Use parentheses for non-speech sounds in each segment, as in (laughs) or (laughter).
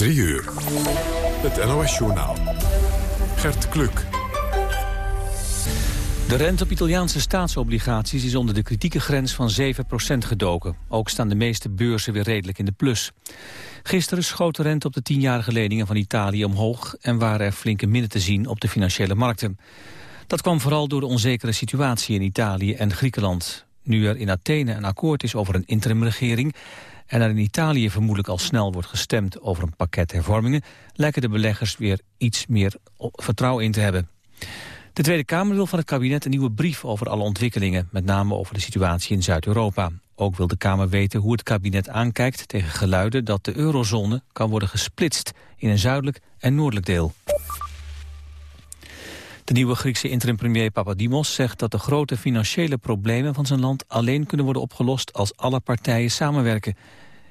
3 uur. Het NOS-journaal. Gert Kluk. De rente op Italiaanse staatsobligaties is onder de kritieke grens van 7% gedoken. Ook staan de meeste beurzen weer redelijk in de plus. Gisteren schoot de rente op de tienjarige leningen van Italië omhoog... en waren er flinke minnen te zien op de financiële markten. Dat kwam vooral door de onzekere situatie in Italië en Griekenland. Nu er in Athene een akkoord is over een interimregering... en er in Italië vermoedelijk al snel wordt gestemd over een pakket hervormingen... lijken de beleggers weer iets meer vertrouwen in te hebben. De Tweede Kamer wil van het kabinet een nieuwe brief over alle ontwikkelingen... met name over de situatie in Zuid-Europa. Ook wil de Kamer weten hoe het kabinet aankijkt tegen geluiden... dat de eurozone kan worden gesplitst in een zuidelijk en noordelijk deel. De nieuwe Griekse interim-premier Papadimos zegt dat de grote financiële problemen van zijn land alleen kunnen worden opgelost als alle partijen samenwerken.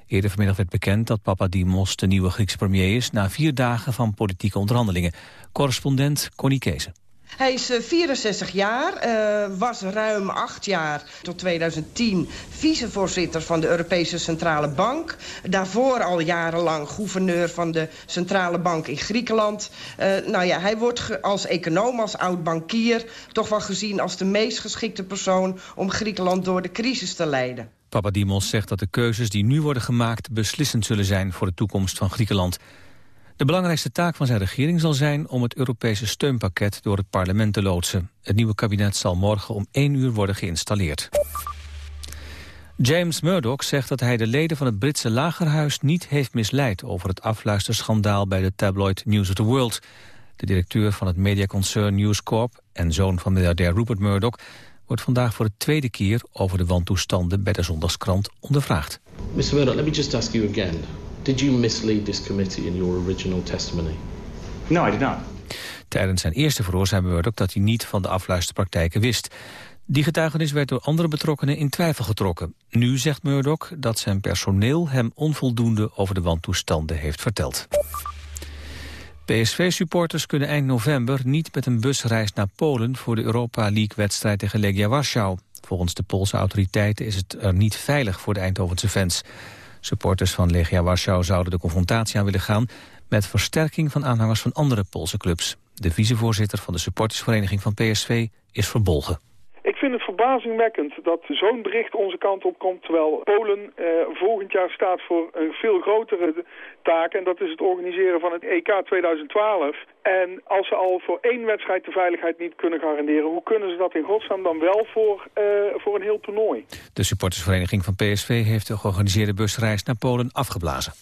Eerder vanmiddag werd bekend dat Papadimos de nieuwe Griekse premier is na vier dagen van politieke onderhandelingen. Correspondent Connie Kezen. Hij is 64 eh, jaar, uh, was ruim acht jaar tot 2010 vicevoorzitter van de Europese Centrale Bank. Daarvoor al jarenlang gouverneur van de Centrale Bank in Griekenland. Uh, nou ja, hij wordt als econoom, als oud-bankier... toch wel gezien als de meest geschikte persoon om Griekenland door de crisis te leiden. Papadimos zegt dat de keuzes die nu worden gemaakt beslissend zullen zijn voor de toekomst van Griekenland. De belangrijkste taak van zijn regering zal zijn om het Europese steunpakket door het parlement te loodsen. Het nieuwe kabinet zal morgen om 1 uur worden geïnstalleerd. James Murdoch zegt dat hij de leden van het Britse lagerhuis niet heeft misleid over het afluisterschandaal bij de tabloid News of the World. De directeur van het mediaconcern News Corp en zoon van miljardair Rupert Murdoch wordt vandaag voor de tweede keer over de wantoestanden bij de zondagskrant ondervraagd. Mr. Murdoch, let me just ask you again. Did you mislead this committee in your original testimony? No, I did not. Tijdens zijn eerste verhoor zei Murdoch dat hij niet van de afluisterpraktijken wist. Die getuigenis werd door andere betrokkenen in twijfel getrokken. Nu zegt Murdoch dat zijn personeel hem onvoldoende over de wantoestanden heeft verteld. PSV-supporters kunnen eind november niet met een busreis naar Polen... voor de Europa League-wedstrijd tegen Legia Warschau. Volgens de Poolse autoriteiten is het er niet veilig voor de Eindhovense fans. Supporters van Legia Warschau zouden de confrontatie aan willen gaan... met versterking van aanhangers van andere Poolse clubs. De vicevoorzitter van de supportersvereniging van PSV is verbolgen. Ik vind het verbazingwekkend dat zo'n bericht onze kant op komt... terwijl Polen eh, volgend jaar staat voor een veel grotere taak... en dat is het organiseren van het EK 2012. En als ze al voor één wedstrijd de veiligheid niet kunnen garanderen... hoe kunnen ze dat in godsnaam dan wel voor, uh, voor een heel toernooi? De supportersvereniging van PSV heeft de georganiseerde busreis naar Polen afgeblazen.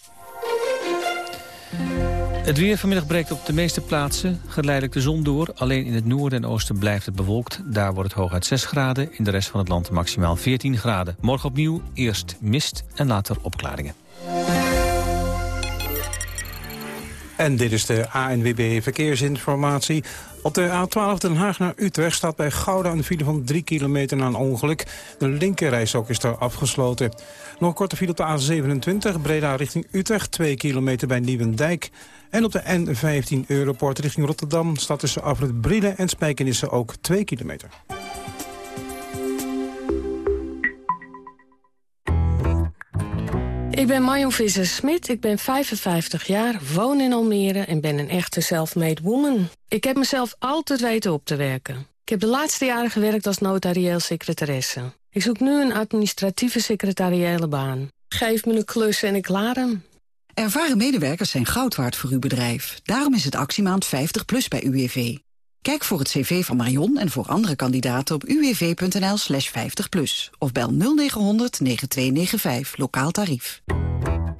Het weer vanmiddag breekt op de meeste plaatsen geleidelijk de zon door. Alleen in het noorden en oosten blijft het bewolkt. Daar wordt het hooguit 6 graden. In de rest van het land maximaal 14 graden. Morgen opnieuw eerst mist en later opklaringen. En dit is de ANWB Verkeersinformatie. Op de A12 Den Haag naar Utrecht staat bij Gouda een file van 3 kilometer na een ongeluk. De linkerrijstok is daar afgesloten. Nog een korte file op de A27, Breda richting Utrecht, 2 kilometer bij Nieuwendijk. En op de N15 Europort richting Rotterdam staat tussen Afrit Brielen en Spijkenissen ook 2 kilometer. Ik ben Marion Visser-Smit, ik ben 55 jaar, woon in Almere en ben een echte self-made woman. Ik heb mezelf altijd weten op te werken. Ik heb de laatste jaren gewerkt als notarieel secretaresse. Ik zoek nu een administratieve secretariële baan. Geef me een klus en ik laat hem. Ervaren medewerkers zijn goud waard voor uw bedrijf. Daarom is het actiemaand 50 plus bij UWV. Kijk voor het cv van Marion en voor andere kandidaten op uwv.nl slash 50 plus. Of bel 0900 9295, lokaal tarief.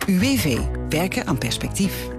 UWV, werken aan perspectief.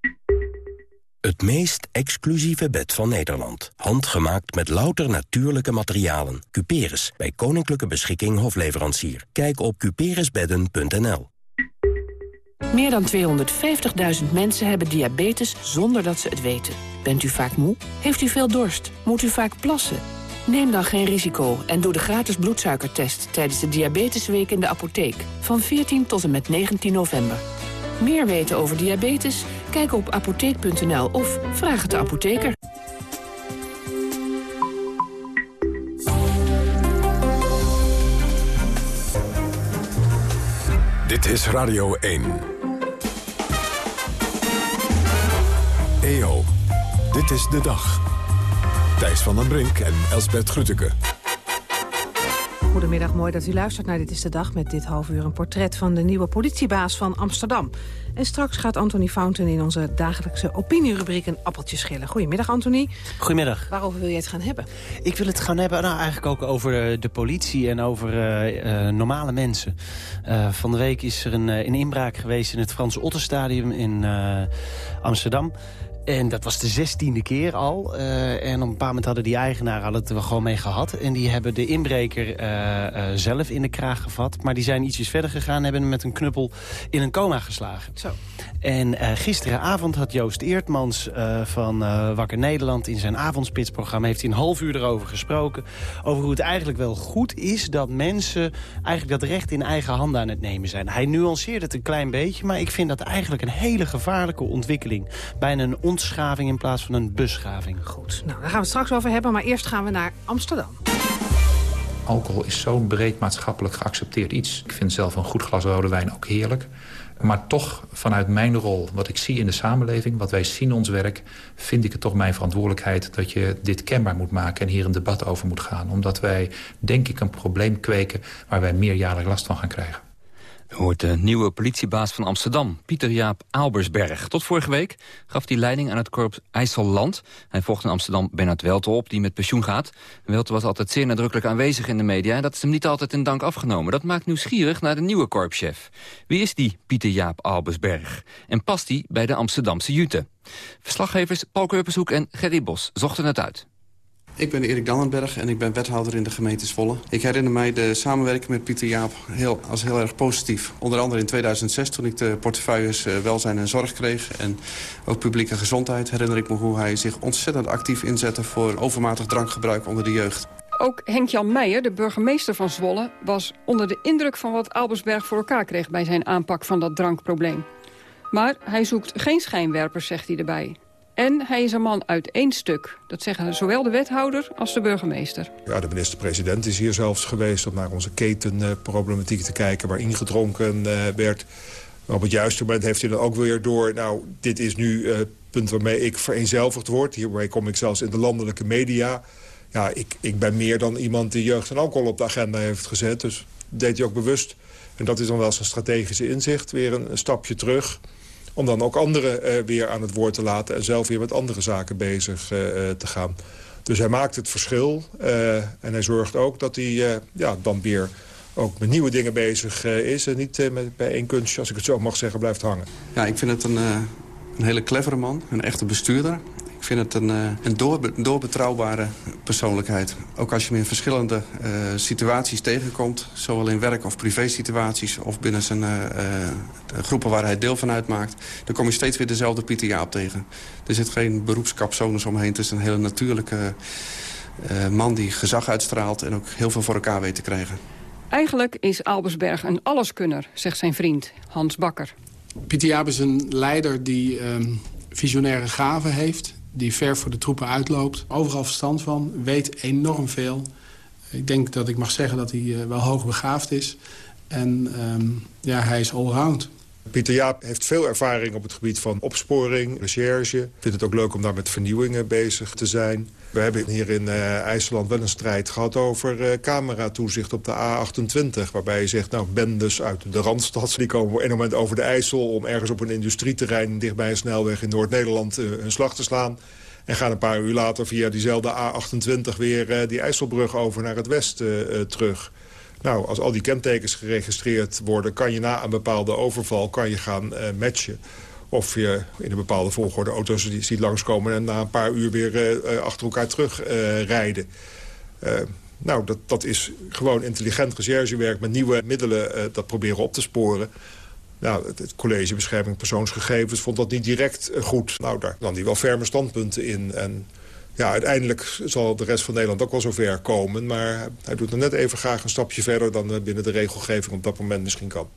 Het meest exclusieve bed van Nederland. Handgemaakt met louter natuurlijke materialen. Cuperus, bij Koninklijke Beschikking Hofleverancier. Kijk op cuperusbedden.nl Meer dan 250.000 mensen hebben diabetes zonder dat ze het weten. Bent u vaak moe? Heeft u veel dorst? Moet u vaak plassen? Neem dan geen risico en doe de gratis bloedsuikertest tijdens de Diabetesweek in de apotheek van 14 tot en met 19 november. Meer weten over diabetes? Kijk op apotheek.nl of vraag het de apotheker. Dit is Radio 1. EO, dit is de dag. Thijs van den Brink en Elsbert Grütke. Goedemiddag, mooi dat u luistert naar Dit is de Dag... met dit half uur een portret van de nieuwe politiebaas van Amsterdam. En straks gaat Anthony Fountain in onze dagelijkse opinierubriek... een appeltje schillen. Goedemiddag, Anthony. Goedemiddag. Waarover wil je het gaan hebben? Ik wil het gaan hebben nou, eigenlijk ook over de politie en over uh, uh, normale mensen. Uh, van de week is er een, een, inbraak geweest in het Frans Otterstadium in Amsterdam... En dat was de zestiende keer al. Uh, en op een paar moment hadden die eigenaren hadden het er gewoon mee gehad. En die hebben de inbreker uh, uh, zelf in de kraag gevat. Maar die zijn ietsjes verder gegaan en hebben hem met een knuppel in een coma geslagen. Zo. En gisteravond had Joost Eertmans van Wakker Nederland... in zijn avondspitsprogramma heeft hij een half uur erover gesproken. Over hoe het eigenlijk wel goed is dat mensen eigenlijk dat recht in eigen handen aan het nemen zijn. Hij nuanceert het een klein beetje, maar ik vind dat eigenlijk een hele gevaarlijke ontwikkeling. Bijna een ontschaving in plaats van een beschaving. Goed, nou, daar gaan we het straks over hebben, maar eerst gaan we naar Amsterdam. Alcohol is zo'n breed maatschappelijk geaccepteerd iets. Ik vind zelf een goed glas rode wijn ook heerlijk. Maar toch, vanuit mijn rol, wat ik zie in de samenleving... wat wij zien in ons werk, vind ik het toch mijn verantwoordelijkheid... dat je dit kenbaar moet maken en hier een debat over moet gaan. Omdat wij, denk ik, een probleem kweken... waar wij meerjarig last van gaan krijgen. Hoort de nieuwe politiebaas van Amsterdam, Pieter Jaap Albersberg. Tot vorige week gaf hij leiding aan het korps IJsselland. Hij volgde in Amsterdam Bernard Welte op, die met pensioen gaat. Welte was altijd zeer nadrukkelijk aanwezig in de media... en dat is hem niet altijd in dank afgenomen. Dat maakt nieuwsgierig naar de nieuwe korpschef. Wie is die Pieter Jaap Albersberg? En past die bij de Amsterdamse Jute? Verslaggevers Paul Keurpershoek en Gerry Bos zochten het uit. Ik ben Erik Dannenberg en ik ben wethouder in de gemeente Zwolle. Ik herinner mij de samenwerking met Pieter Jaap heel, als heel erg positief. Onder andere in 2006 toen ik de portefeuilles uh, welzijn en zorg kreeg... en ook publieke gezondheid herinner ik me hoe hij zich ontzettend actief inzette... voor overmatig drankgebruik onder de jeugd. Ook Henk-Jan Meijer, de burgemeester van Zwolle... was onder de indruk van wat Albersberg voor elkaar kreeg... bij zijn aanpak van dat drankprobleem. Maar hij zoekt geen schijnwerpers, zegt hij erbij. En hij is een man uit één stuk. Dat zeggen zowel de wethouder als de burgemeester. Ja, de minister-president is hier zelfs geweest... om naar onze ketenproblematiek te kijken... waar ingedronken uh, werd. Maar op het juiste moment heeft hij dan ook weer door... nou, dit is nu het punt waarmee ik vereenzelvigd word. Hiermee kom ik zelfs in de landelijke media. Ja, ik, ik ben meer dan iemand die jeugd en alcohol op de agenda heeft gezet. Dus deed hij ook bewust. En dat is dan wel zijn strategische inzicht. Weer een stapje terug om dan ook anderen uh, weer aan het woord te laten... en zelf weer met andere zaken bezig uh, te gaan. Dus hij maakt het verschil en hij zorgt ook dat hij ja, dan weer ook met nieuwe dingen bezig is... en niet met, bij één kunstje, als ik het zo mag zeggen, blijft hangen. Ja, ik vind het een, een hele clevere man, een echte bestuurder. Ik vind het een, een door, doorbetrouwbare persoonlijkheid. Ook als je hem in verschillende uh, situaties tegenkomt... zowel in werk- of privé-situaties... of binnen zijn uh, groepen waar hij deel van uitmaakt... dan kom je steeds weer dezelfde Pieter Jaap tegen. Er zit geen beroepskapsonus omheen. Het is een hele natuurlijke uh, man die gezag uitstraalt... en ook heel veel voor elkaar weet te krijgen. Eigenlijk is Albersberg een alleskunner, zegt zijn vriend Hans Bakker. Pieter Jaap is een leider die um, visionaire gaven heeft die ver voor de troepen uitloopt. Overal verstand van, weet enorm veel. Ik denk dat ik mag zeggen dat hij uh, wel hoogbegaafd is. En um, ja, hij is allround. Pieter Jaap heeft veel ervaring op het gebied van opsporing, recherche. Ik vind het ook leuk om daar met vernieuwingen bezig te zijn. We hebben hier in uh, IJsland wel een strijd gehad over uh, cameratoezicht op de A28. Waarbij je zegt, nou, bendes uit de Randstad... die komen op een moment over de IJssel... om ergens op een industrieterrein dichtbij een snelweg in Noord-Nederland uh, een slag te slaan. En gaan een paar uur later via diezelfde A28 weer die IJsselbrug over naar het westen terug. Nou, als al die kentekens geregistreerd worden... kan je na een bepaalde overval kan je gaan matchen of je in een bepaalde volgorde auto's ziet langskomen... en na een paar uur weer uh, achter elkaar terug uh, rijden. Uh, nou, dat, dat is gewoon intelligent recherchewerk met nieuwe middelen dat proberen op te sporen. Nou, het, het, College Bescherming Persoonsgegevens vond dat niet direct goed. Nou, daar dan die wel ferme standpunten in. En Ja, uiteindelijk zal de rest van Nederland ook wel zover komen. Maar hij doet er net even graag een stapje verder... dan binnen de regelgeving op dat moment misschien kan.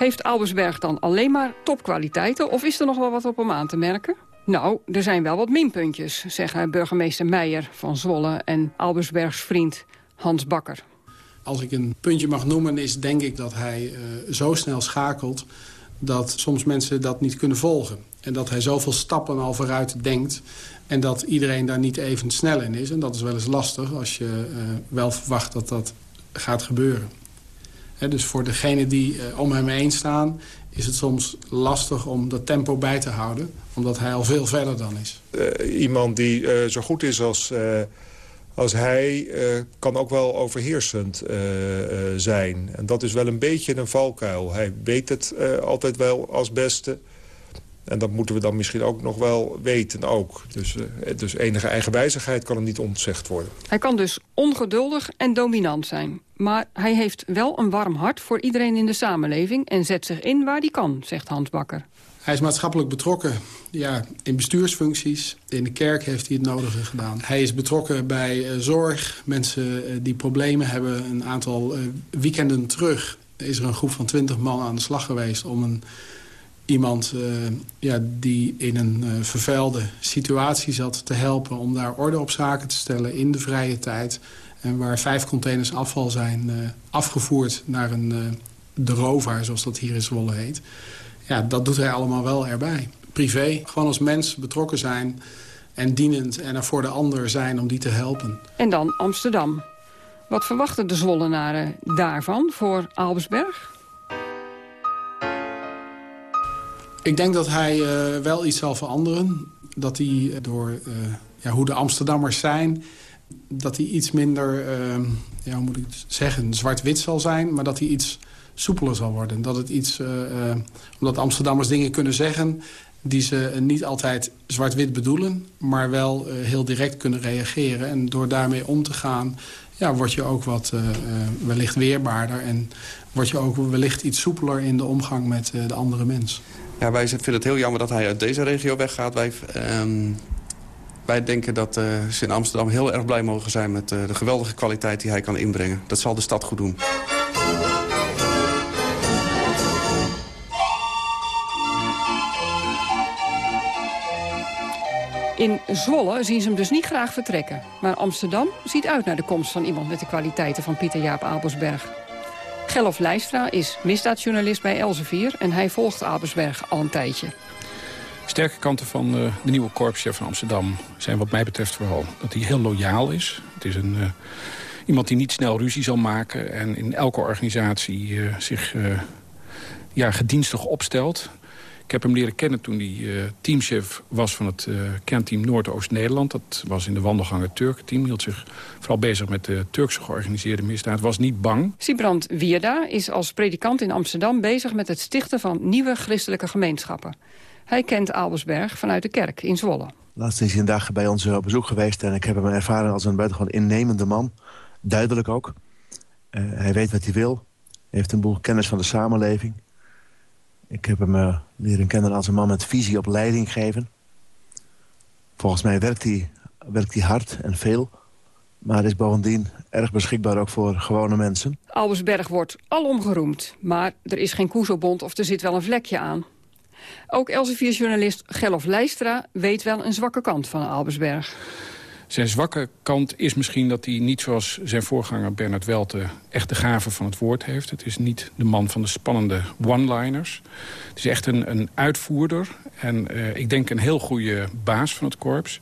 Heeft Albersberg dan alleen maar topkwaliteiten... of is er nog wel wat op hem aan te merken? Nou, er zijn wel wat minpuntjes, zeggen burgemeester Meijer van Zwolle... en Albersbergs vriend Hans Bakker. Als ik een puntje mag noemen, is denk ik dat hij uh, zo snel schakelt... dat soms mensen dat niet kunnen volgen. En dat hij zoveel stappen al vooruit denkt... en dat iedereen daar niet even snel in is. En dat is wel eens lastig als je uh, wel verwacht dat dat gaat gebeuren. Dus voor degenen die uh, om hem heen staan is het soms lastig om dat tempo bij te houden. Omdat hij al veel verder dan is. Uh, iemand die uh, zo goed is als, als hij kan ook wel overheersend zijn. En dat is wel een beetje een valkuil. Hij weet het altijd wel als beste. En dat moeten we dan misschien ook nog wel weten ook. Dus, dus enige eigenwijzigheid kan hem niet ontzegd worden. Hij kan dus ongeduldig en dominant zijn. Maar hij heeft wel een warm hart voor iedereen in de samenleving... en zet zich in waar hij kan, zegt Hans Bakker. Hij is maatschappelijk betrokken ja, in bestuursfuncties. In de kerk heeft hij het nodige gedaan. Hij is betrokken bij uh, zorg. Mensen uh, die problemen hebben. Een aantal uh, weekenden terug is er een groep van twintig man aan de slag geweest... om een, iemand ja, die in een vervuilde situatie zat te helpen... om daar orde op zaken te stellen in de vrije tijd... En waar vijf containers afval zijn uh, afgevoerd naar een, uh, de rover, zoals dat hier in Zwolle heet. Ja, dat doet hij allemaal wel erbij. Privé, gewoon als mens betrokken zijn en dienend en er voor de ander zijn om die te helpen. En dan Amsterdam. Wat verwachten de Zwollenaren daarvan voor Albersberg? Ik denk dat hij uh, wel iets zal veranderen. Dat hij door ja, hoe de Amsterdammers zijn dat hij iets minder, uh, ja, hoe moet ik het zeggen, zwart-wit zal zijn... maar dat hij iets soepeler zal worden. Dat het iets, omdat Amsterdammers dingen kunnen zeggen... die ze niet altijd zwart-wit bedoelen... maar wel heel direct kunnen reageren. En door daarmee om te gaan... Ja, word je ook wat wellicht weerbaarder... en word je ook wellicht iets soepeler in de omgang met de andere mens. Ja, wij vinden het heel jammer dat hij uit deze regio weggaat. Wij... Um wij denken dat uh, ze in Amsterdam heel erg blij mogen zijn... met uh, de geweldige kwaliteit die hij kan inbrengen. Dat zal de stad goed doen. In Zwolle zien ze hem dus niet graag vertrekken. Maar Amsterdam ziet uit naar de komst van iemand met de kwaliteiten van Pieter Jaap Abelsberg. Gellof Leistra is misdaadjournalist bij Elsevier... en hij volgt Abelsberg al een tijdje. Sterke kanten van uh, de nieuwe korpschef van Amsterdam zijn wat mij betreft vooral dat hij heel loyaal is. Het is een, uh, iemand die niet snel ruzie zal maken en in elke organisatie uh, zich ja, gedienstig opstelt. Ik heb hem leren kennen toen hij teamchef was van het kernteam Noordoost-Nederland. Dat was in de wandelgangen Turken-team. hield zich vooral bezig met de Turkse georganiseerde misdaad. Was niet bang. Sibrand Wierda is als predikant in Amsterdam bezig met het stichten van nieuwe christelijke gemeenschappen. Hij kent Albersberg vanuit de kerk in Zwolle. Laatst is hij een dag bij ons op bezoek geweest... en ik heb hem ervaren als een buitengewoon innemende man. Duidelijk ook. Uh, hij weet wat hij wil. Hij heeft een boel kennis van de samenleving. Ik heb hem uh, leren kennen als een man met visie op leiding geven. Volgens mij werkt hij, werkt hij hard en veel... maar is bovendien erg beschikbaar ook voor gewone mensen. Albersberg wordt alom geroemd, maar er is geen koezelbond of er zit wel een vlekje aan. Ook Elsevier-journalist Gerlof Leistra weet wel een zwakke kant van Albersberg. Zijn zwakke kant is misschien dat hij niet zoals zijn voorganger Bernard Welte... echt de gave van het woord heeft. Het is niet de man van de spannende one-liners. Het is echt een, een uitvoerder. En uh, ik denk een heel goede baas van het korps.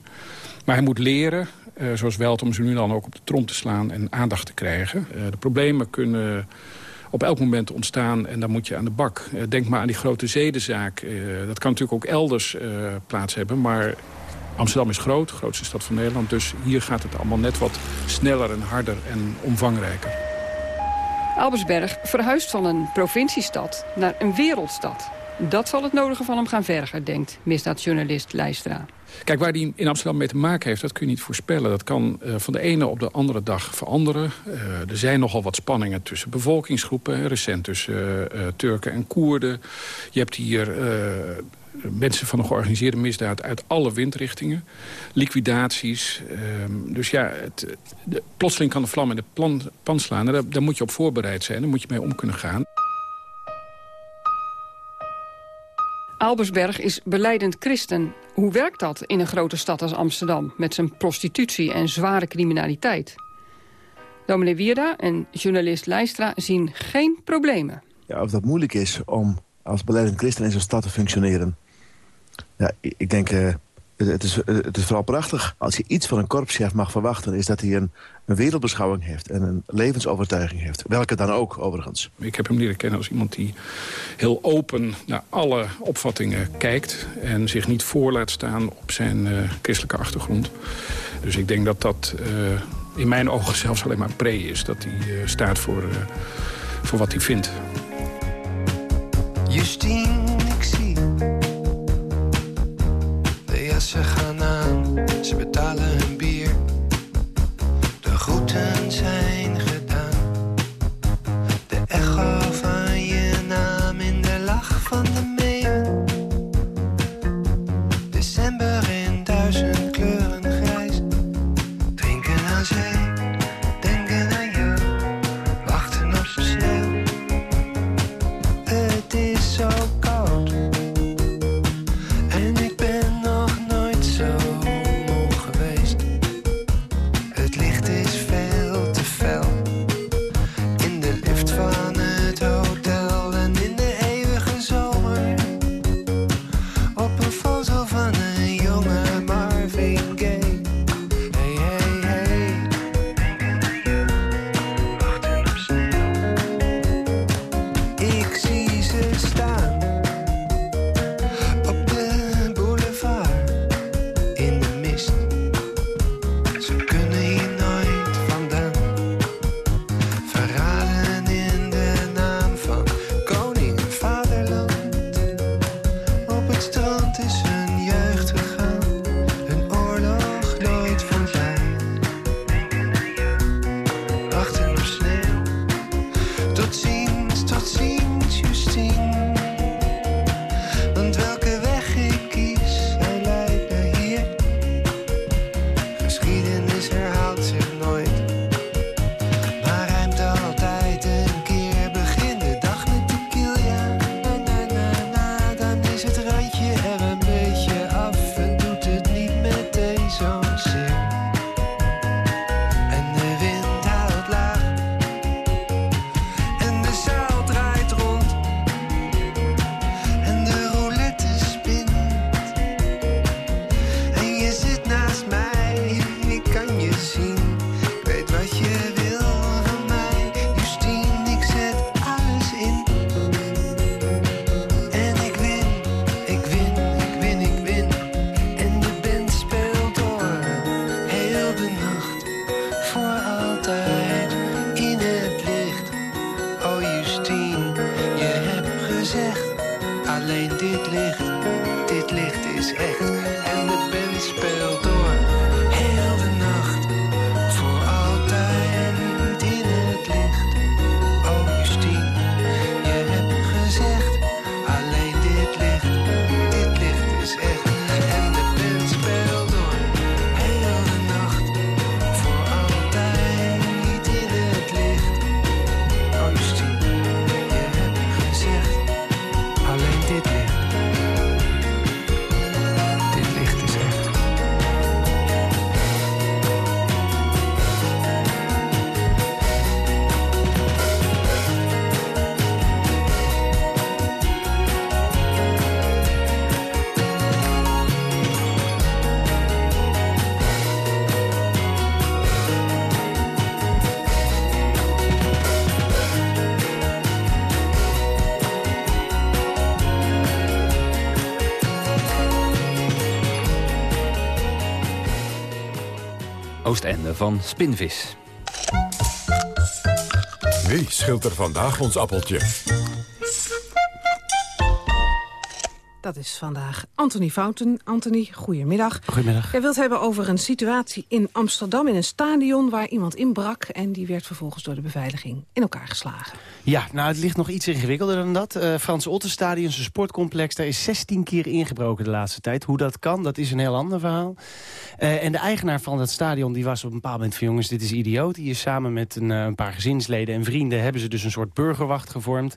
Maar hij moet leren, uh, zoals Welte, om ze nu dan ook op de trom te slaan... en aandacht te krijgen. Uh, de problemen kunnen op elk moment ontstaan en dan moet je aan de bak. Denk maar aan die grote zedenzaak. Dat kan natuurlijk ook elders plaats hebben, maar Amsterdam is groot, de grootste stad van Nederland. Dus hier gaat het allemaal net wat sneller en harder en omvangrijker. Albersberg verhuist van een provinciestad naar een wereldstad. Dat zal het nodige van hem gaan vergen, denkt misdaadjournalist Leistra. Kijk, waar die in Amsterdam mee te maken heeft, dat kun je niet voorspellen. Dat kan uh, van de ene op de andere dag veranderen. Uh, er zijn nogal wat spanningen tussen bevolkingsgroepen. Recent tussen uh, Turken en Koerden. Je hebt hier mensen van de georganiseerde misdaad uit alle windrichtingen. Liquidaties. Ehm, dus ja, het, de, plotseling kan de vlam in de plan, pan slaan. Daar, daar moet je op voorbereid zijn. Daar moet je mee om kunnen gaan. Albersberg is beleidend christen. Hoe werkt dat in een grote stad als Amsterdam... met zijn prostitutie en zware criminaliteit? Dominee Wierda en journalist Leistra zien geen problemen. Ja, of dat moeilijk is om als beleidend christen in zo'n stad te functioneren. Ja, ik denk, uh, het, is, het is vooral prachtig. Als je iets van een korpschef mag verwachten... is dat hij een, een wereldbeschouwing heeft en een levensovertuiging heeft. Welke dan ook, overigens. Ik heb hem leren kennen als iemand die heel open naar alle opvattingen kijkt... en zich niet voor laat staan op zijn uh, christelijke achtergrond. Dus ik denk dat dat uh, in mijn ogen zelfs alleen maar pre is. Dat hij staat voor, voor wat hij vindt. Justine, ik zie. De jassen gaan aan, ze betalen Oostende van Spinvis. Wie schilt er vandaag ons appeltje? Is vandaag Anthony Fountain. Anthony, goedemiddag. Goedemiddag. Jij wilt hebben over een situatie in Amsterdam in een stadion... waar iemand inbrak en die werd vervolgens door de beveiliging in elkaar geslagen. Ja, nou het ligt nog iets ingewikkelder dan dat. Uh, Frans Ottenstadion, zijn sportcomplex, daar is 16 keer ingebroken de laatste tijd. Hoe dat kan, dat is een heel ander verhaal. Uh, en de eigenaar van dat stadion die was op een bepaald moment van... jongens, dit is idioot. Die is samen met een, uh, een paar gezinsleden en vrienden... hebben ze dus een soort burgerwacht gevormd.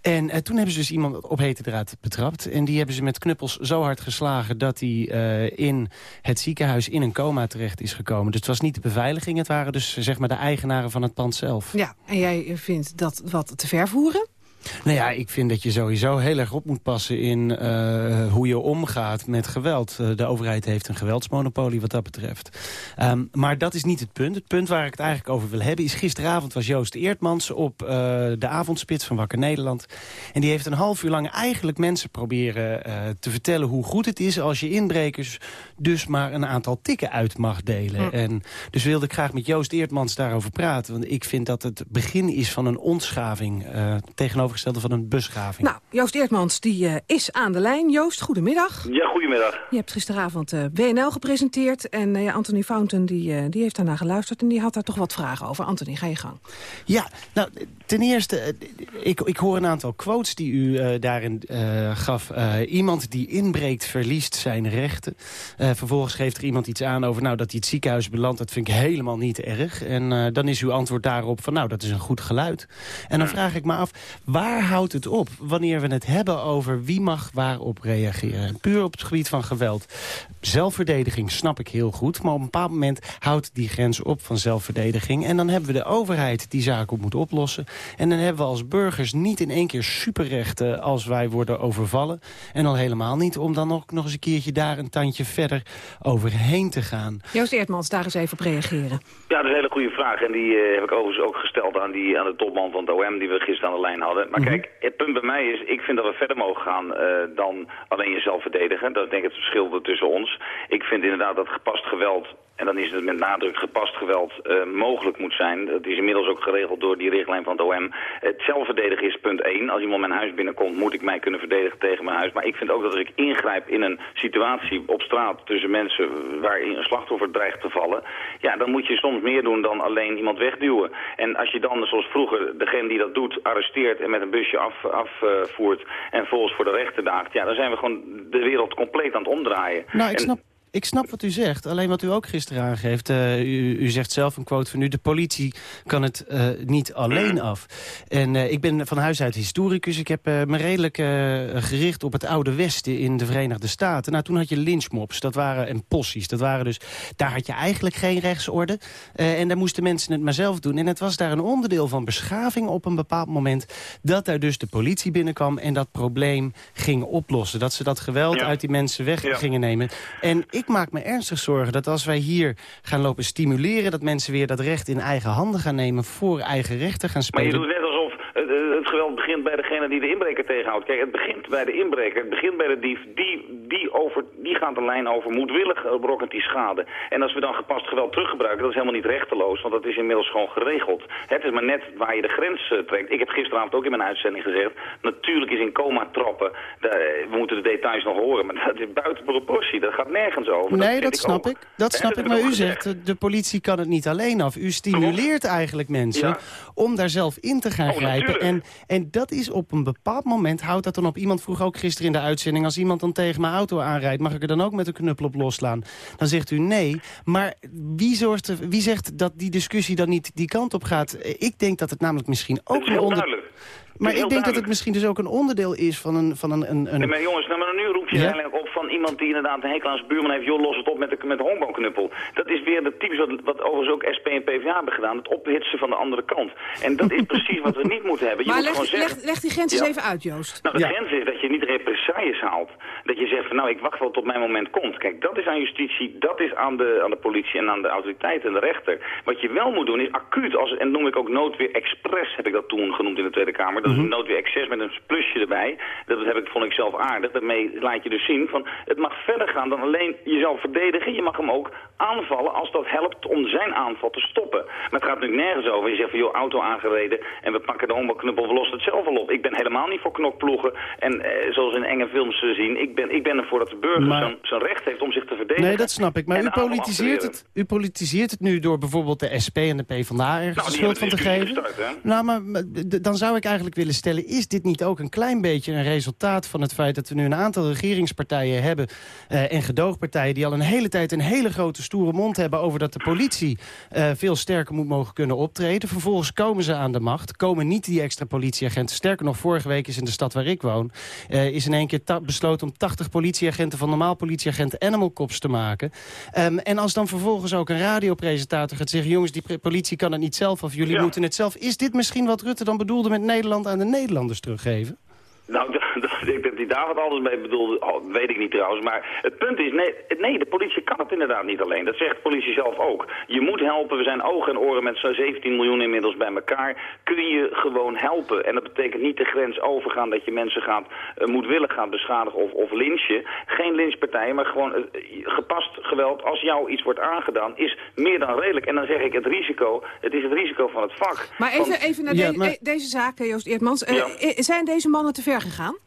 En uh, toen hebben ze dus iemand op hete draad betrapt. En die hebben ze met knuppels zo hard geslagen... dat hij uh, in het ziekenhuis in een coma terecht is gekomen. Dus het was niet de beveiliging, het waren dus zeg maar de eigenaren van het pand zelf. Ja, en jij vindt dat wat te ver voeren? Nou ja, ik vind dat je sowieso heel erg op moet passen in uh, hoe je omgaat met geweld. Uh, de overheid heeft een geweldsmonopolie wat dat betreft. Um, maar dat is niet het punt. Het punt waar ik het eigenlijk over wil hebben is... gisteravond was Joost Eertmans op uh, de avondspits van Wakker Nederland. En die heeft een half uur lang eigenlijk mensen proberen te vertellen... hoe goed het is als je inbrekers dus maar een aantal tikken uit mag delen. Hm. En dus wilde ik graag met Joost Eertmans daarover praten. Want ik vind dat het begin is van een ontschaving tegenover van een busgraving. Nou, Joost Eertmans die, uh, is aan de lijn. Joost, goedemiddag. Ja, goedemiddag. Je hebt gisteravond uh, WNL gepresenteerd. En uh, Anthony Fountain die, die heeft daarna geluisterd... en die had daar toch wat vragen over. Anthony, ga je gang. Ja, nou, ten eerste, ik, ik hoor een aantal quotes die u daarin gaf. iemand die inbreekt verliest zijn rechten. vervolgens geeft er iemand iets aan over nou, dat hij het ziekenhuis belandt. Dat vind ik helemaal niet erg. En dan is uw antwoord daarop van nou, dat is een goed geluid. En dan vraag ik me af, waar houdt het op wanneer we het hebben over wie mag waarop reageren? Puur op het gebied van geweld. Zelfverdediging snap ik heel goed, maar op een bepaald moment houdt die grens op van zelfverdediging. En dan hebben we de overheid die zaak op moet oplossen. En dan hebben we als burgers niet in één keer superrechten als wij worden overvallen. En al helemaal niet om dan ook nog eens een keertje daar een tandje verder overheen te gaan. Joost Eertmans, daar eens even op reageren. Ja, dat is een hele goede vraag. En die uh, heb ik overigens ook gesteld aan, die, aan de topman van het OM die we gisteren aan de lijn hadden. Maar -hmm. kijk, het punt bij mij is, ik vind dat we verder mogen gaan uh, dan alleen jezelf verdedigen. Dat is denk ik het verschil tussen ons. Ik vind inderdaad dat gepast geweld en dan is het met nadruk gepast geweld uh, mogelijk moet zijn. Dat is inmiddels ook geregeld door die richtlijn van het OM. Het zelfverdedigen is punt 1. Als iemand mijn huis binnenkomt, moet ik mij kunnen verdedigen tegen mijn huis. Maar ik vind ook dat als ik ingrijp in een situatie op straat tussen mensen waarin een slachtoffer dreigt te vallen. Ja, dan moet je soms meer doen dan alleen iemand wegduwen. En als je dan, zoals vroeger, degene die dat doet, arresteert en met een busje afvoert af, uh, en volgens voor de rechter daagt. Ja, dan zijn we gewoon de wereld compleet aan het omdraaien. Nou, ik snap... Ik snap wat u zegt, alleen wat u ook gisteren aangeeft. Uh, u, u, zegt zelf een quote van u, de politie kan het uh, niet alleen af. En uh, ik ben van huis uit historicus. Ik heb me redelijk gericht op het oude Westen in de Verenigde Staten. Nou, toen had je lynchmobs, dat waren, en possies. Dat waren dus, daar had je eigenlijk geen rechtsorde. en daar moesten mensen het maar zelf doen. En het was daar een onderdeel van beschaving op een bepaald moment... dat daar dus de politie binnenkwam en dat probleem ging oplossen. Dat ze dat geweld ja. uit die mensen weg ja. gingen nemen. En ik maak me ernstig zorgen dat als wij hier gaan lopen stimuleren... dat mensen weer dat recht in eigen handen gaan nemen... voor eigen rechten gaan spelen. Maar je doet net alsof het geweld begint bij degene die de inbreker tegenhoudt. Kijk, het begint bij de inbreker, het begint bij de dief. Die, die, over, die gaat de lijn over, moedwillig brokkent die schade. En als we dan gepast geweld teruggebruiken, dat is helemaal niet rechteloos... want dat is inmiddels gewoon geregeld. Het is maar net waar je de grens uh, trekt. Ik heb gisteravond ook in mijn uitzending gezegd... natuurlijk is in coma trappen, de, we moeten de details nog horen... maar dat is buiten proportie, dat gaat nergens over. Nee, dat, dat snap ik. ik. Dat snap ik, maar u zegt, de politie kan het niet alleen af. U stimuleert eigenlijk mensen ja. om daar zelf in te gaan oh, grijpen... En, en dat is op een bepaald moment, houdt dat dan op. Iemand vroeg ook gisteren in de uitzending... als iemand dan tegen mijn auto aanrijdt, mag ik er dan ook met een knuppel op losslaan? Dan zegt u nee. Maar wie, zorgt er, wie zegt dat die discussie dan niet die kant op gaat? Ik denk dat het namelijk misschien ook een onder... Maar ik denk dat het misschien dus ook een onderdeel is van een... Van een, een, een... Nee, maar jongens, nou, maar nu roep je ja? eigenlijk op van iemand die inderdaad een hekel aan zijn buurman heeft... joh, los het op met de, met de honkbalknuppel. Dat is weer de typisch wat, wat overigens ook SP en PvdA hebben gedaan. Het ophitsen van de andere kant. En dat is precies wat we niet moeten hebben. Je maar moet leg, gewoon zeggen, leg, leg die grens ja. eens even uit, Joost. Nou, de ja. grens is dat je niet represailles haalt. Dat je zegt van nou, ik wacht wel tot mijn moment komt. Kijk, dat is aan justitie, dat is aan de, aan de politie en aan de autoriteiten en de rechter. Wat je wel moet doen is acuut, als, en noem ik ook noodweer expres, heb ik dat toen genoemd in de Tweede Kamer... Dat is een noodweer excess met een plusje erbij. Dat heb ik, vond ik zelf aardig. Daarmee laat je dus zien van het mag verder gaan dan alleen jezelf verdedigen. Je mag hem ook aanvallen als dat helpt om zijn aanval te stoppen. Maar het gaat natuurlijk nergens over. Je zegt van joh, auto aangereden en we pakken de honkbalknuppel, we lossen het zelf al op. Ik ben helemaal niet voor knokploegen. En eh, zoals in enge films te zien, ik ben, ik ben ervoor dat de burger Maar- zijn, zijn recht heeft om zich te verdedigen. Nee, dat snap ik. Maar u politiseert, het, u politiseert het nu door bijvoorbeeld de SP en de PvdA ergens Nou, de schuld van te geven. gestart? Nou, maar dan zou ik eigenlijk willen stellen... is dit niet ook een klein beetje een resultaat van het feit... dat we nu een aantal regeringspartijen hebben... eh, en gedoogpartijen die al een hele tijd een hele grote stoere mond hebben... over dat de politie eh, veel sterker moet mogen kunnen optreden. Vervolgens komen ze aan de macht. Komen niet die extra politieagenten. Sterker nog, vorige week is in de stad waar ik woon... eh, is in één keer besloten om 80 politieagenten... van normaal politieagenten animal cops te maken. Ehm, en als dan vervolgens ook een radiopresentator gaat zeggen... jongens, die politie kan het niet zelf of jullie Ja. moeten het zelf. Is dit misschien wat Rutte dan bedoelde met Nederland aan de Nederlanders teruggeven? Nou, (laughs) dat, ik denk dat hij daar wat anders mee bedoelde, oh, weet ik niet trouwens. Maar het punt is, nee, nee, de politie kan het inderdaad niet alleen. Dat zegt de politie zelf ook. Je moet helpen, we zijn ogen en oren met zo'n 17 miljoen inmiddels bij elkaar. Kun je gewoon helpen. En dat betekent niet de grens overgaan dat je mensen gaat, uh, moedwillig gaat beschadigen of, of lynchen. Geen lynchpartijen, maar gewoon uh, gepast geweld. Als jou iets wordt aangedaan, is meer dan redelijk. En dan zeg ik het risico, het is het risico van het vak. Maar even, Van- even naar Ja, de- maar- de- deze zaak, Joost Eertmans. Eh, Ja. eh, zijn deze mannen te ver gegaan?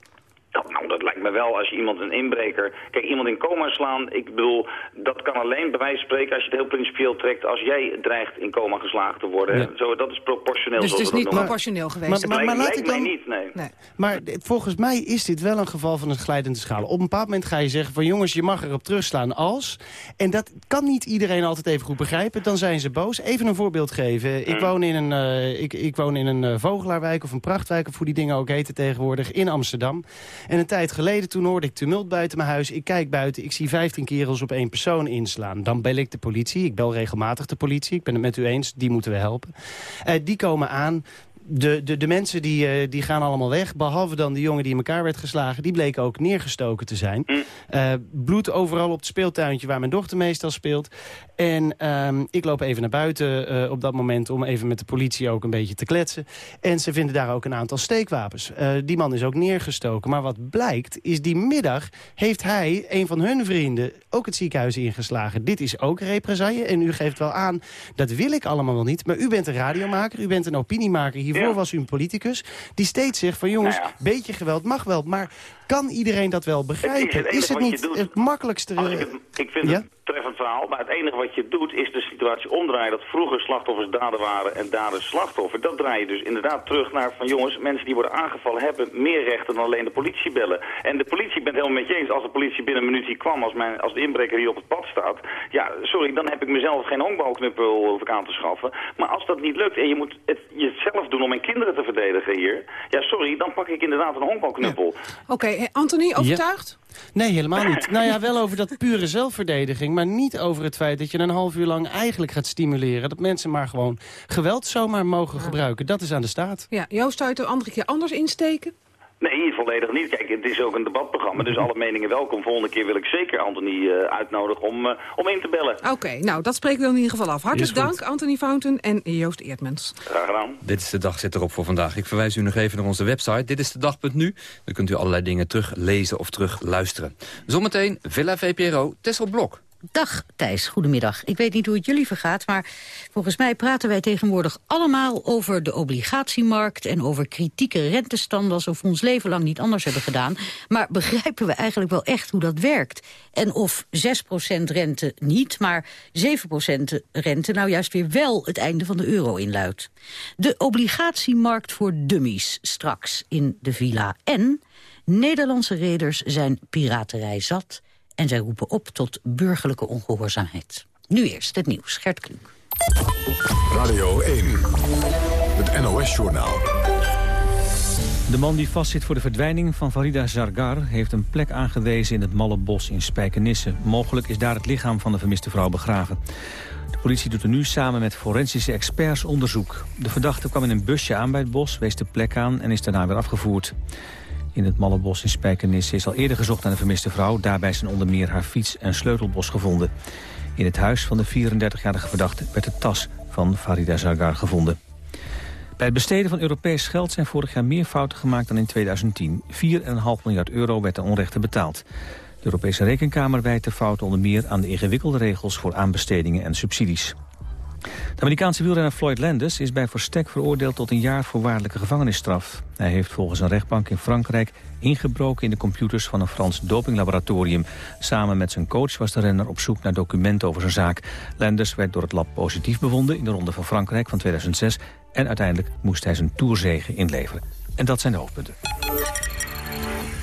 Nou, nou, lijkt me wel als je iemand een inbreker... Kijk, iemand in coma slaan, ik bedoel... dat kan alleen bij wijze van spreken als je het heel principieel trekt... als jij dreigt in coma geslagen te worden. Ja. Zo, dat is proportioneel. Dus het is niet proportioneel geweest. Maar- maar- maar laat lijkt ik dan- mij niet, nee. Maar d- volgens mij is dit wel een geval van een glijdende schaal. Op een bepaald moment ga je zeggen van jongens, je mag erop terugslaan als. En dat kan niet iedereen altijd even goed begrijpen. Dan zijn ze boos. Even een voorbeeld geven. Ik woon in een, eh, ik, ik woon in een eh, vogelaarwijk of een prachtwijk... of hoe die dingen ook heten tegenwoordig, in Amsterdam. En een tijd geleden toen hoorde ik tumult buiten mijn huis. Ik kijk buiten, ik zie 15 kerels op één persoon inslaan. Dan bel ik de politie. Ik bel regelmatig de politie. Ik ben het met u eens, die moeten we helpen. Eh, die komen aan de, de, de mensen die, eh, die gaan allemaal weg. Behalve dan de jongen die in elkaar werd geslagen. Die bleken ook neergestoken te zijn. Eh, bloed overal op het speeltuintje waar mijn dochter meestal speelt. En ehm, ik loop even naar buiten eh, op dat moment om even met de politie ook een beetje te kletsen. En ze vinden daar ook een aantal steekwapens. Die man is ook neergestoken. Maar wat blijkt is die middag heeft hij, een van hun vrienden, ook het ziekenhuis ingeslagen. Dit is ook represaille. En u geeft wel aan, dat wil ik allemaal wel niet. Maar u bent een radiomaker, u bent een opiniemaker. Hiervoor Ja. was u een politicus. Die steeds zegt van jongens, Nou ja. beetje geweld mag wel. Maar kan iedereen dat wel begrijpen? het is het niet het makkelijkste... Ik, het, ik vind Ja? het een treffend verhaal, maar het enige wat je doet is de situatie omdraaien. Dat vroeger slachtoffers dader waren en daders slachtoffer. Dat draai je dus inderdaad terug naar van jongens, mensen die worden aangevallen hebben meer rechten dan alleen de politie bellen. En de politie, ik ben het helemaal met je eens, als de politie binnen een minuut hier kwam, als, mijn, als de inbreker hier op het pad staat. Ja, sorry, dan heb ik mezelf geen honkbalknuppel hoef ik aan te schaffen. Maar als dat niet lukt en je moet het jezelf doen om mijn kinderen te verdedigen hier. Ja, sorry, dan pak ik inderdaad een honkbalknuppel. Oké, eh, Anthony, overtuigd? Nee, helemaal niet. nou ja, wel over dat pure zelfverdediging. Maar niet over het feit dat je een half uur lang eigenlijk gaat stimuleren... dat mensen maar gewoon geweld zomaar mogen gebruiken. Dat is aan de staat. Ja, Joost, zou je het een andere keer anders insteken? Nee, volledig niet. Kijk, het is ook een debatprogramma, dus alle meningen welkom. Volgende keer wil ik zeker Anthony eh, uitnodigen om, eh, om in te bellen. Oké, nou, dat spreken we in ieder geval af. Hartelijk dank, Anthony Fountain en Joost Eertmans. Graag gedaan. Dit is de dag zit erop voor vandaag. Ik verwijs u nog even naar onze website. Dit is de dag.nu. Dan kunt u allerlei dingen teruglezen of terugluisteren. Zometeen Villa VPRO, Tessel Blok. Dag Thijs, goedemiddag. Ik weet niet hoe het jullie vergaat, maar volgens mij praten wij tegenwoordig allemaal over de obligatiemarkt en over kritieke rentestanden alsof we ons leven lang niet anders hebben gedaan. Maar (laughs) begrijpen we eigenlijk wel echt hoe dat werkt? En of 6% rente niet, maar 7% rente nou juist weer wel het einde van de euro inluidt. De obligatiemarkt voor dummies straks in de villa. En Nederlandse reders zijn piraterij zat en zij roepen op tot burgerlijke ongehoorzaamheid. Nu eerst het nieuws. Gert Kluk. Radio 1, het NOS-journaal. De man die vastzit voor de verdwijning van Farida Zargar... heeft een plek aangewezen in het Malle Bos in Spijkenisse. Mogelijk is daar het lichaam van de vermiste vrouw begraven. De politie doet er nu samen met forensische experts onderzoek. De verdachte kwam in een busje aan bij het bos, wees de plek aan... en is daarna weer afgevoerd. In het Malle Bos in Spijkenisse is al eerder gezocht naar de vermiste vrouw. Daarbij zijn onder meer haar fiets en sleutelbos gevonden. In het huis van de 34-jarige verdachte werd de tas van Farida Zargar gevonden. Bij het besteden van Europees geld zijn vorig jaar meer fouten gemaakt dan in 2010. 4,5 miljard euro werd ten onrechte betaald. De Europese Rekenkamer wijt de fouten onder meer aan de ingewikkelde regels voor aanbestedingen en subsidies. De Amerikaanse wielrenner Floyd Landis is bij verstek veroordeeld tot een jaar voorwaardelijke gevangenisstraf. Hij heeft volgens een rechtbank in Frankrijk ingebroken in de computers van een Frans dopinglaboratorium. Samen met zijn coach was de renner op zoek naar documenten over zijn zaak. Landis werd door het lab positief bevonden in de Ronde van Frankrijk van 2006 en uiteindelijk moest hij zijn toerzegen inleveren. En dat zijn de hoofdpunten.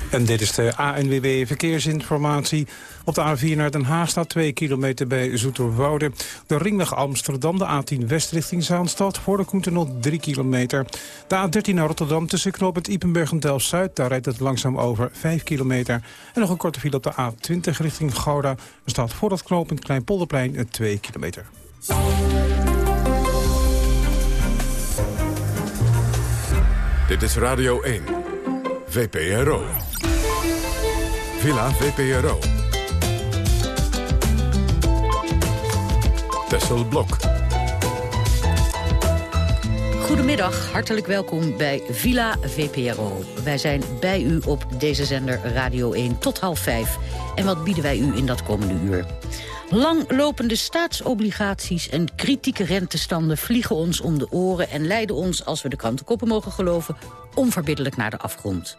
En dit is de ANWB Verkeersinformatie. Op de A4 naar Den Haag staat 2 kilometer bij Zoeterwoude. De ringweg Amsterdam, de A10 West richting Zaanstad. Voor de Koentenot 3 kilometer. De A13 naar Rotterdam tussen knooppunt Ipenburg en Delft-Zuid. Daar rijdt het langzaam over 5 kilometer. En nog een korte file op de A20 richting Gouda. Er staat voor dat knooppunt Kleinpolderplein 2 kilometer. Dit is Radio 1. VPRO. Villa VPRO. Tessel Blok. Goedemiddag, hartelijk welkom bij Villa VPRO. Wij zijn bij u op deze zender Radio 1 tot half 5. En wat bieden wij u in dat komende uur? Langlopende staatsobligaties en kritieke rentestanden vliegen ons om de oren... en leiden ons, als we de krantenkoppen mogen geloven, onverbiddelijk naar de afgrond.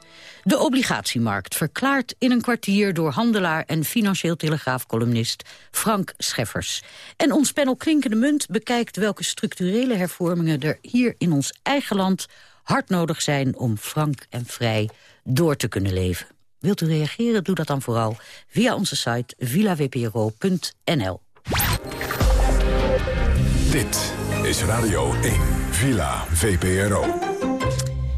De obligatiemarkt verklaart in een kwartier door handelaar en financieel telegraafcolumnist Frank Scheffers. En ons panel Klinkende Munt bekijkt welke structurele hervormingen er hier in ons eigen land hard nodig zijn om frank en vrij door te kunnen leven. Wilt u reageren, doe dat dan vooral via onze site villawpro.nl. Dit is Radio 1, Villa VPRO.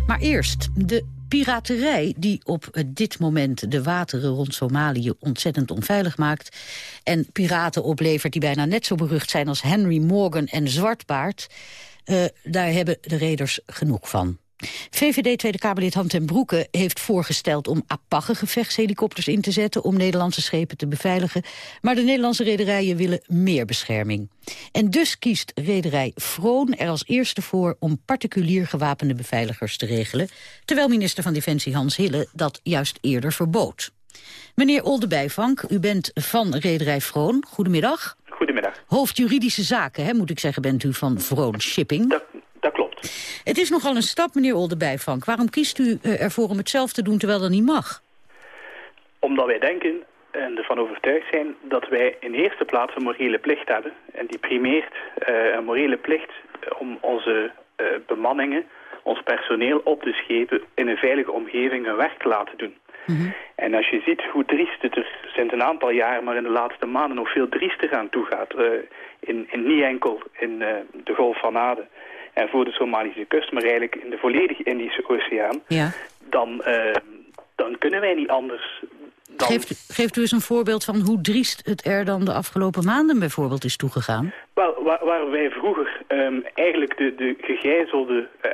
Maar eerst, de piraterij die op dit moment de wateren rond Somalië ontzettend onveilig maakt... en piraten oplevert die bijna net zo berucht zijn als Henry Morgan en Zwartbaard... Uh, daar hebben de reders genoeg van. VVD Tweede Kamerlid Han ten Broeke heeft voorgesteld om apagge gevechtshelikopters in te zetten om Nederlandse schepen te beveiligen. Maar de Nederlandse rederijen willen meer bescherming. En dus kiest rederij Vroon er als eerste voor om particulier gewapende beveiligers te regelen, terwijl minister van Defensie Hans Hille dat juist eerder verbood. Meneer Oldebijvank, u bent van rederij Vroon. Goedemiddag. Goedemiddag. Hoofd juridische zaken, hè, moet ik zeggen, bent u van Vroon Shipping. Dat. Het is nogal een stap, meneer Oldebijvank. Waarom kiest u eh, ervoor om het zelf te doen terwijl dat niet mag? Omdat wij denken en ervan overtuigd zijn dat wij in eerste plaats een morele plicht hebben. En die primeert uh, een morele plicht om onze uh, bemanningen, ons personeel op de schepen in een veilige omgeving hun werk te laten doen. Mm -hmm. En als je ziet hoe driest het er sinds een aantal jaar, maar in de laatste maanden nog veel driester aan toe gaat. Uh, in, in, niet enkel in de Golf van Aden en voor de Somalische kust, maar eigenlijk in de volledige Indische Oceaan, ja. dan, uh, dan kunnen wij niet anders. Dan... Geeft, geeft u eens een voorbeeld van hoe driest het er dan de afgelopen maanden bijvoorbeeld is toegegaan? Wel, waar, waar wij vroeger um, eigenlijk de, de gegijzelde uh,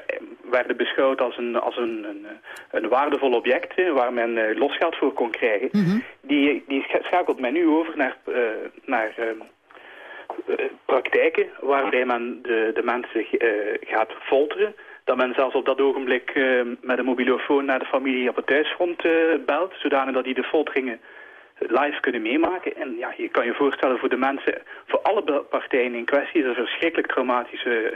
werden beschouwd als een, als een, een, een waardevol object uh, waar men uh, losgeld voor kon krijgen, Mhm. mm -hmm. die, die schakelt men nu over naar, naar praktijken waarbij men de, de mensen uh, gaat folteren. Dat men zelfs op dat ogenblik uh, met een mobielefoon naar de familie op het thuisfront belt, zodanig dat die de folteringen live kunnen meemaken. En ja, je kan je voorstellen voor de mensen, voor alle partijen in kwestie, is een verschrikkelijk traumatische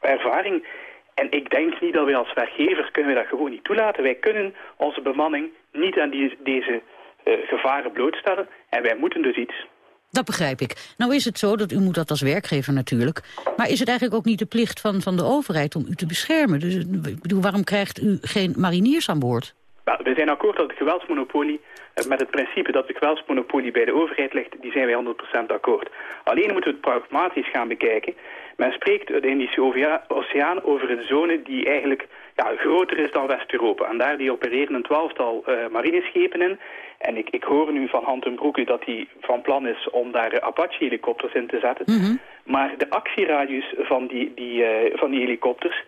ervaring. En ik denk niet dat wij als werkgevers kunnen we dat gewoon niet toelaten. Wij kunnen onze bemanning niet aan die, deze gevaren blootstellen en wij moeten dus iets. Dat begrijp ik. Nou is het zo dat u moet dat als werkgever natuurlijk. Maar is het eigenlijk ook niet de plicht van, van de overheid om u te beschermen? Dus ik bedoel, waarom krijgt u geen mariniers aan boord? Nou, we zijn akkoord dat het geweldsmonopolie, met het principe dat het geweldsmonopolie bij de overheid ligt, die zijn wij 100% akkoord. Alleen moeten we het pragmatisch gaan bekijken. Men spreekt de Indische Oceaan over een zone die eigenlijk ja, groter is dan West-Europa. En daar die opereren een twaalftal uh, marineschepen in. En ik, ik hoor nu van Hand en Broeke dat hij van plan is om daar Apache-helikopters in te zetten. Mm -hmm. Maar de actieradius van die, die, uh, van die helikopters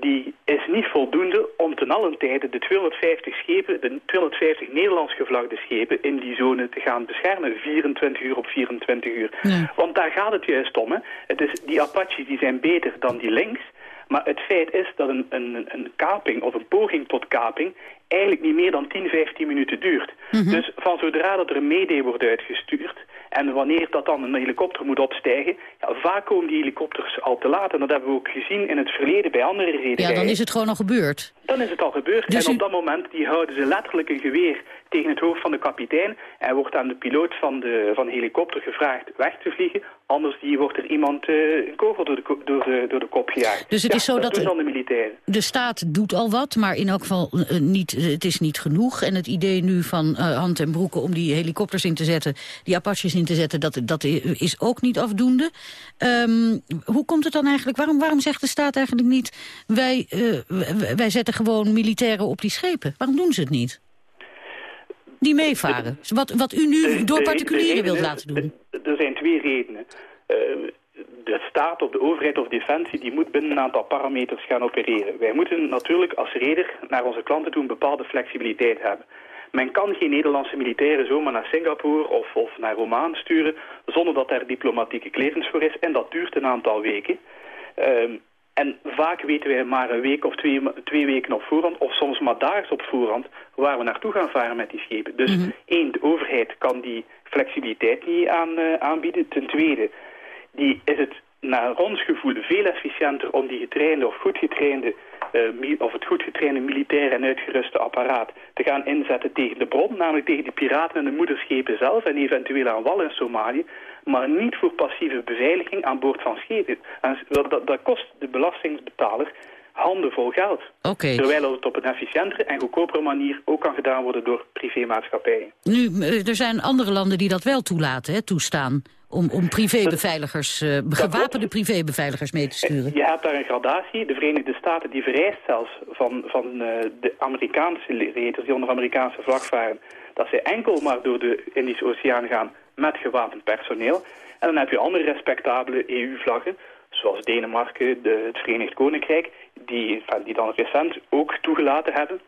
die is niet voldoende om ten allen tijde de 250 schepen, de 250 Nederlands gevlagde schepen in die zone te gaan beschermen. 24 uur op 24 uur. Ja. Want daar gaat het juist om. Hè. Het is, die Apaches die zijn beter dan die links. Maar het feit is dat een, een, een kaping of een poging tot kaping eigenlijk niet meer dan 10, 15 minuten duurt. Dus van zodra dat er een mayday wordt uitgestuurd... en wanneer dat dan een helikopter moet opstijgen... Ja, vaak komen die helikopters al te laat. En dat hebben we ook gezien in het verleden bij andere rederijen. Ja, dan is het gewoon al gebeurd. Dan is het al gebeurd. Dus en op dat moment die houden ze letterlijk een geweer tegen het hoofd van de kapitein. En wordt aan de piloot van de, van de helikopter gevraagd weg te vliegen. Anders die wordt er iemand eh, een kogel door de, ko- door, de, door de kop gejaagd. Dus het Ja, is zo dat de- militairen. De staat doet al wat, maar in elk geval eh, niet, het is niet genoeg. En het idee nu van hand en broeken om die helikopters in te zetten... die Apaches in te zetten, dat, dat is ook niet afdoende. Ehm, hoe komt het dan eigenlijk? Waarom, waarom zegt de staat eigenlijk niet... Wij, wij zetten gewoon militairen op die schepen? Waarom doen ze het niet? Die meevaren. Wat, wat u nu door particulieren wilt laten doen. Er zijn twee redenen. Eh, de staat of de overheid of defensie die moet binnen een aantal parameters gaan opereren. Wij moeten natuurlijk als reder naar onze klanten toe een bepaalde flexibiliteit hebben. Men kan geen Nederlandse militairen zomaar naar Singapore of, of naar Oman sturen zonder dat daar diplomatieke clearance voor is. En dat duurt een aantal weken. Ehm, en vaak weten wij maar een week of twee, twee weken op voorhand, of soms maar daags op voorhand, waar we naartoe gaan varen met die schepen. Dus één, de overheid kan die flexibiliteit niet aan, eh, aanbieden. Ten tweede, die is het naar ons gevoel veel efficiënter om die getrainde of goed getrainde, eh, of het goed getrainde militair en uitgeruste apparaat te gaan inzetten tegen de bron, namelijk tegen de piraten en de moederschepen zelf en eventueel aan wal in Somalië, maar niet voor passieve beveiliging aan boord van schepen. En dat, dat, dat kost de belastingbetaler handenvol geld. Terwijl het op een efficiëntere en goedkopere manier ook kan gedaan worden door privémaatschappijen. Nu, eh, er zijn andere landen die dat wel toelaten, hè, toestaan... om, om privébeveiligers, eh, gewapende privébeveiligers mee te sturen. Je hebt daar een gradatie. De Verenigde Staten die vereist zelfs van, van eh, de Amerikaanse reders die onder Amerikaanse vlag varen... dat ze enkel maar door de Indische Oceaan gaan met gewapend personeel. En dan heb je andere respectabele EU-vlaggen, zoals Denemarken, de, het Verenigd Koninkrijk... Die, enfin, die dan recent ook toegelaten hebben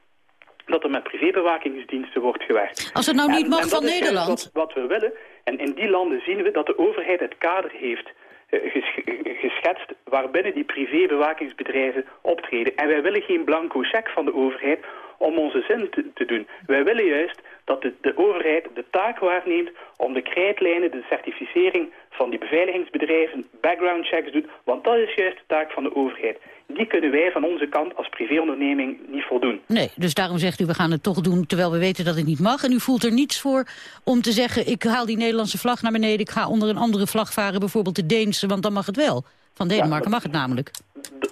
dat er met privébewakingsdiensten wordt gewerkt. Als het nou niet En- mag en van Nederland? Wat, wat we willen. En in die landen zien we dat de overheid het kader heeft eh, ges- geschetst waarbinnen die privébewakingsbedrijven optreden. En wij willen geen blanco cheque van de overheid om onze zin te, te doen. Wij willen juist dat de, de overheid de taak waarneemt om de krijtlijnen, de certificering van die beveiligingsbedrijven, background checks doet, want dat is juist de taak van de overheid. Die kunnen wij van onze kant als privéonderneming niet voldoen. Nee, dus daarom zegt u, we gaan het toch doen... terwijl we weten dat het niet mag. En u voelt er niets voor om te zeggen... ik haal die Nederlandse vlag naar beneden... ik ga onder een andere vlag varen, bijvoorbeeld de Deense... want dan mag het wel. Van Denemarken mag het namelijk.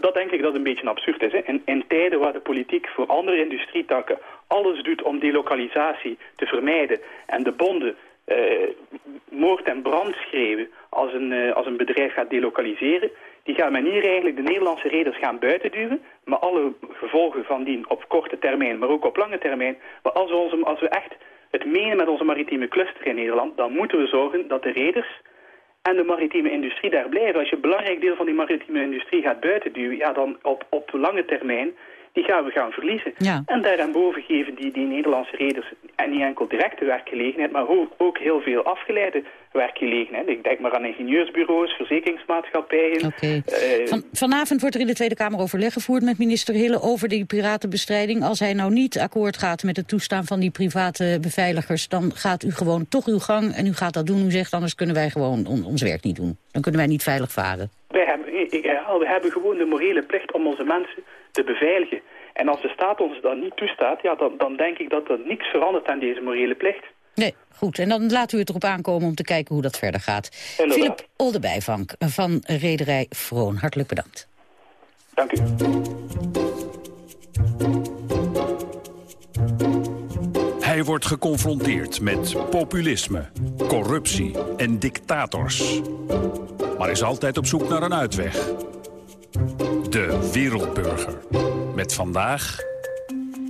Dat denk ik dat een beetje absurd is. Hè? In, in tijden waar de politiek voor andere industrietakken alles doet om delokalisatie te vermijden en de bonden eh, moord en brand schreeuwen als een, eh, als een bedrijf gaat delokaliseren, die gaan men hier eigenlijk de Nederlandse reders gaan buitenduwen, maar alle gevolgen van die op korte termijn, maar ook op lange termijn. Maar als we, onze, als we echt het menen met onze maritieme cluster in Nederland, dan moeten we zorgen dat de reders en de maritieme industrie daar blijven. Als je een belangrijk deel van die maritieme industrie gaat buitenduwen, ja, dan op, op lange termijn, die gaan we gaan verliezen. Ja. En daarboven geven die, die Nederlandse reders en niet enkel directe werkgelegenheid, maar ook, ook heel veel afgeleide werkgelegenheid. Ik denk maar aan ingenieursbureaus, verzekeringsmaatschappijen. Eh, Van, vanavond wordt er in de Tweede Kamer overleg gevoerd met minister Hille over die piratenbestrijding. Als hij nou niet akkoord gaat met het toestaan van die private beveiligers... dan gaat u gewoon toch uw gang en u gaat dat doen. U zegt, anders kunnen wij gewoon on- ons werk niet doen. Dan kunnen wij niet veilig varen. Wij hebben, ik herhaal, we hebben gewoon de morele plicht om onze mensen te beveiligen. En als de staat ons dat niet toestaat, ja, dan, dan denk ik dat er niets verandert aan deze morele plicht. Nee, goed. En dan laten we het erop aankomen om te kijken hoe dat verder gaat. Inderdaad. Philip Oldebijvank van Rederij Vroon, hartelijk bedankt. Dank u. Hij wordt geconfronteerd met populisme, corruptie en dictators. Maar is altijd op zoek naar een uitweg. De Wereldburger. Met vandaag...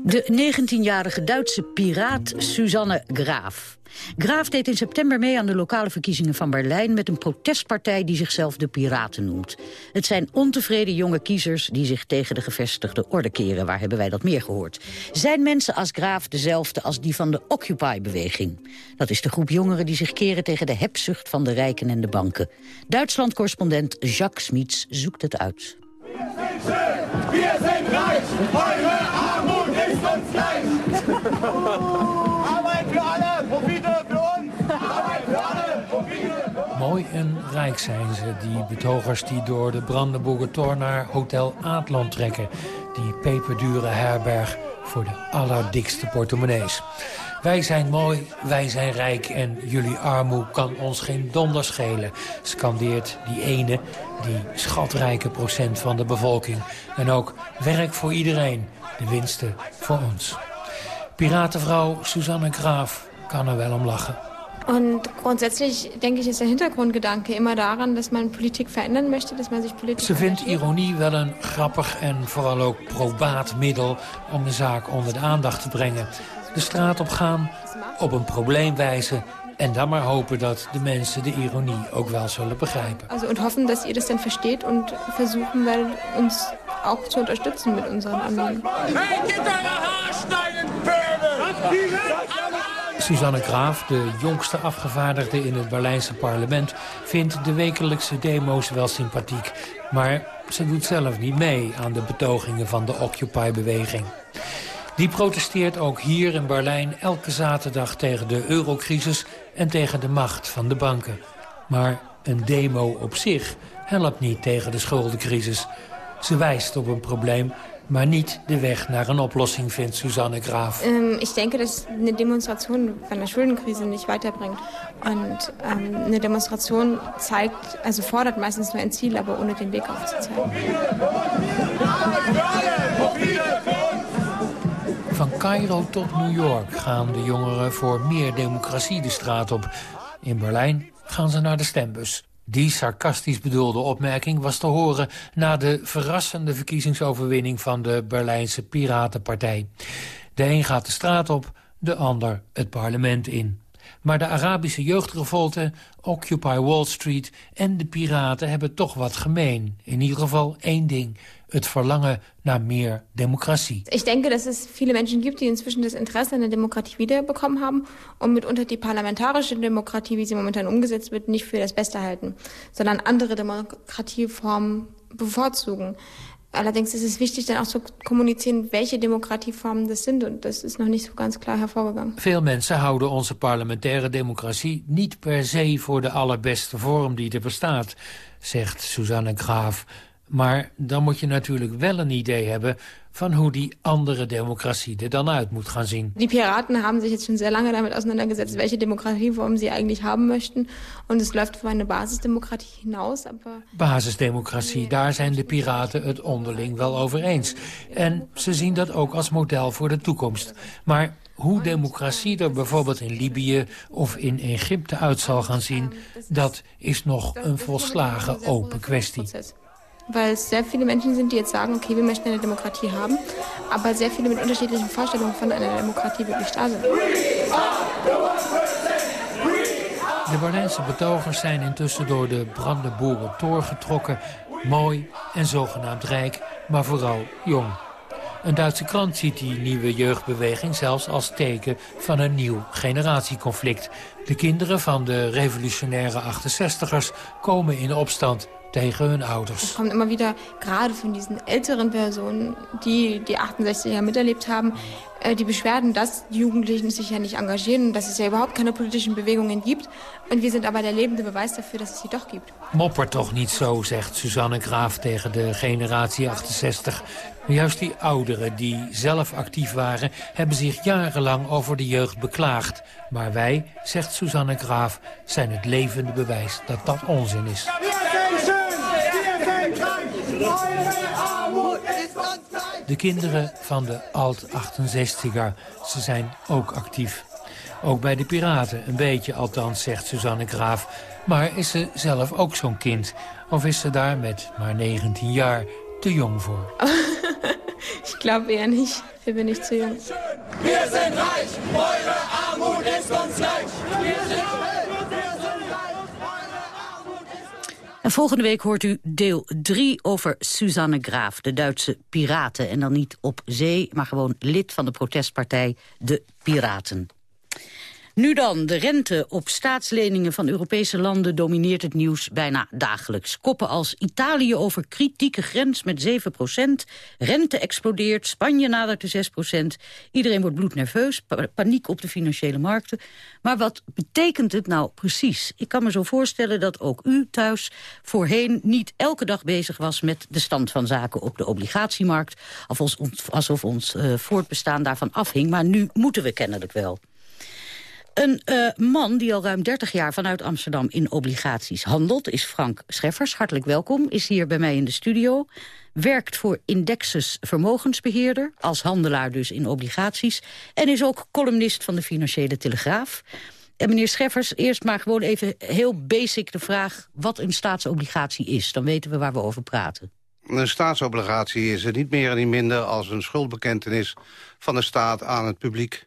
De 19-jarige Duitse piraat Suzanne Graaf. Graaf deed in september mee aan de lokale verkiezingen van Berlijn... met een protestpartij die zichzelf de Piraten noemt. Het zijn ontevreden jonge kiezers die zich tegen de gevestigde orde keren. Waar hebben wij dat meer gehoord? Zijn mensen als Graaf dezelfde als die van de Occupy-beweging? Dat is de groep jongeren die zich keren tegen de hebzucht van de rijken en de banken. Duitsland-correspondent Jacques Smits zoekt het uit. schön, wir sind reich, eure Arbeit für alle, Profite für uns. Arbeit für alle, Profite. Mooi en rijk zijn ze, die betogers die door de Brandenburger Tor naar Hotel Aadland trekken. Die peperdure herberg voor de allerdikste portemonnees. Wij zijn mooi, wij zijn rijk en jullie armoe kan ons geen donder schelen, scandeert die ene, die schatrijke procent van de bevolking. En ook werk voor iedereen, de winsten voor ons. Piratenvrouw Suzanne Graaf kan er wel om lachen. Und grundsätzlich, denke ich, ist der Hintergrundgedanke immer daran, dass man Politik verändern möchte, dass man sich politisch... Ze vindt ironie wel een grappig en vooral ook probaat middel om de zaak onder de aandacht te brengen. De straat op gaan, op een probleem wijzen en dan maar hopen dat de mensen de ironie ook wel zullen begrijpen. Also und hoffen, dass ihr das dann versteht und versuchen werdet, uns auch zu unterstützen mit unseren Anliegen. Suzanne Graaf, de jongste afgevaardigde in het Berlijnse parlement... vindt de wekelijkse demo's wel sympathiek. Maar ze doet zelf niet mee aan de betogingen van de Occupy-beweging. Die protesteert ook hier in Berlijn elke zaterdag tegen de eurocrisis... en tegen de macht van de banken. Maar een demo op zich helpt niet tegen de schuldencrisis. Ze wijst op een probleem maar niet de weg naar een oplossing, vindt Suzanne Graaf. Ähm, ich denke, dass eine Demonstration von der Schuldenkrise nicht weiterbringt. Und ähm, eine Demonstration zeigt, also fordert meistens nur ein Ziel, aber ohne den Weg aufzuzeigen. Van Cairo tot New York gaan de jongeren voor meer democratie de straat op. In Berlijn gaan ze naar de stembus. Die sarcastisch bedoelde opmerking was te horen... na de verrassende verkiezingsoverwinning van de Berlijnse Piratenpartij. De een gaat de straat op, de ander het parlement in. Maar de Arabische jeugdrevolte, Occupy Wall Street en de piraten hebben toch wat gemeen. In ieder geval één ding, het verlangen naar meer democratie. Ich denke, dass es viele Menschen gibt, die inzwischen das Interesse an der Demokratie wiederbekommen haben und mitunter die parlamentarische Demokratie, wie sie momentan umgesetzt wird, nicht für das Beste halten, sondern andere Demokratieformen bevorzugen. Allerdings ist es wichtig, dann auch zu kommunizieren, welche Demokratieformen das sind. Und das ist noch nicht so ganz klar hervorgegangen. Veel mensen houden onze parlementaire democratie niet per se voor de allerbeste vorm die er bestaat, zegt Suzanne Graaf. Maar dan moet je natuurlijk wel een idee hebben van hoe die andere democratie er dan uit moet gaan zien. Die Piraten haben sich jetzt schon sehr lange damit auseinandergesetzt, welche Demokratieform sie eigentlich haben möchten. Und es läuft für eine Basisdemokratie hinaus. Aber Basisdemocratie, daar zijn de piraten het onderling wel over eens. En ze zien dat ook als model voor de toekomst. Maar hoe democratie er bijvoorbeeld in Libië of in Egypte uit zal gaan zien... dat is nog een volslagen open kwestie. Weil es sehr viele Menschen sind, die jetzt sagen, okay, wir möchten eine Demokratie haben, aber sehr viele mit unterschiedlichen Vorstellungen von einer Demokratie wirklich da sind. De Berlijnse betogers zijn intussen door de Brandenburger Tor getrokken. Mooi en zogenaamd rijk, maar vooral jong. Een Duitse krant ziet die nieuwe jeugdbeweging zelfs als teken van een nieuw generatieconflict. De kinderen van de revolutionaire 68ers komen in opstand tegen hun ouders. Es kommt immer wieder, gerade von diesen älteren Personen, die die 68 Jahre miterlebt haben, äh, die Beschwerden, dass Jugendlichen sich ja nicht engagieren dass es ja überhaupt keine politischen Bewegungen gibt. Und wir sind aber der lebende Beweis dafür, dass es sie doch gibt. Mopper toch niet zo, zegt Suzanne Graaf tegen de generatie 68. Juist die ouderen die zelf actief waren... hebben zich jarenlang over de jeugd beklaagd. Maar wij, zegt Suzanne Graaf, zijn het levende bewijs dat dat onzin is. De kinderen van de Alt-68er, ze zijn ook actief. Ook bij de piraten, een beetje althans, zegt Suzanne Graaf. Maar is ze zelf ook zo'n kind? Of is ze daar met maar 19 jaar te jong voor? (laughs) Ich glaube eher nicht. Dafür bin ich zu jung. Wir sind reich, eure Armut ist uns gleich. Wir sind En volgende week hoort u deel 3 over Suzanne Graaf, de Duitse piraten. En dan niet op zee, maar gewoon lid van de protestpartij De Piraten. Nu dan, de rente op staatsleningen van Europese landen domineert het nieuws bijna dagelijks. Koppen als Italië over kritieke grens met 7% rente explodeert, Spanje nadert de 6% Iedereen wordt bloednerveus, pa paniek op de financiële markten. Maar wat betekent het nou precies? Ik kan me zo voorstellen dat ook u thuis voorheen niet elke dag bezig was met de stand van zaken op de obligatiemarkt. Alsof ons uh, voortbestaan daarvan afhing, maar nu moeten we kennelijk wel. Een uh, man die al ruim 30 jaar vanuit Amsterdam in obligaties handelt... is Frank Scheffers. Hartelijk welkom. Is hier bij mij in de studio. Werkt voor Indexus Vermogensbeheerder. Als handelaar dus in obligaties. En is ook columnist van de Financiële Telegraaf. En meneer Scheffers, eerst maar gewoon even heel basic de vraag... wat een staatsobligatie is. Dan weten we waar we over praten. Een staatsobligatie is het niet meer en niet minder als een schuldbekentenis van de staat aan het publiek.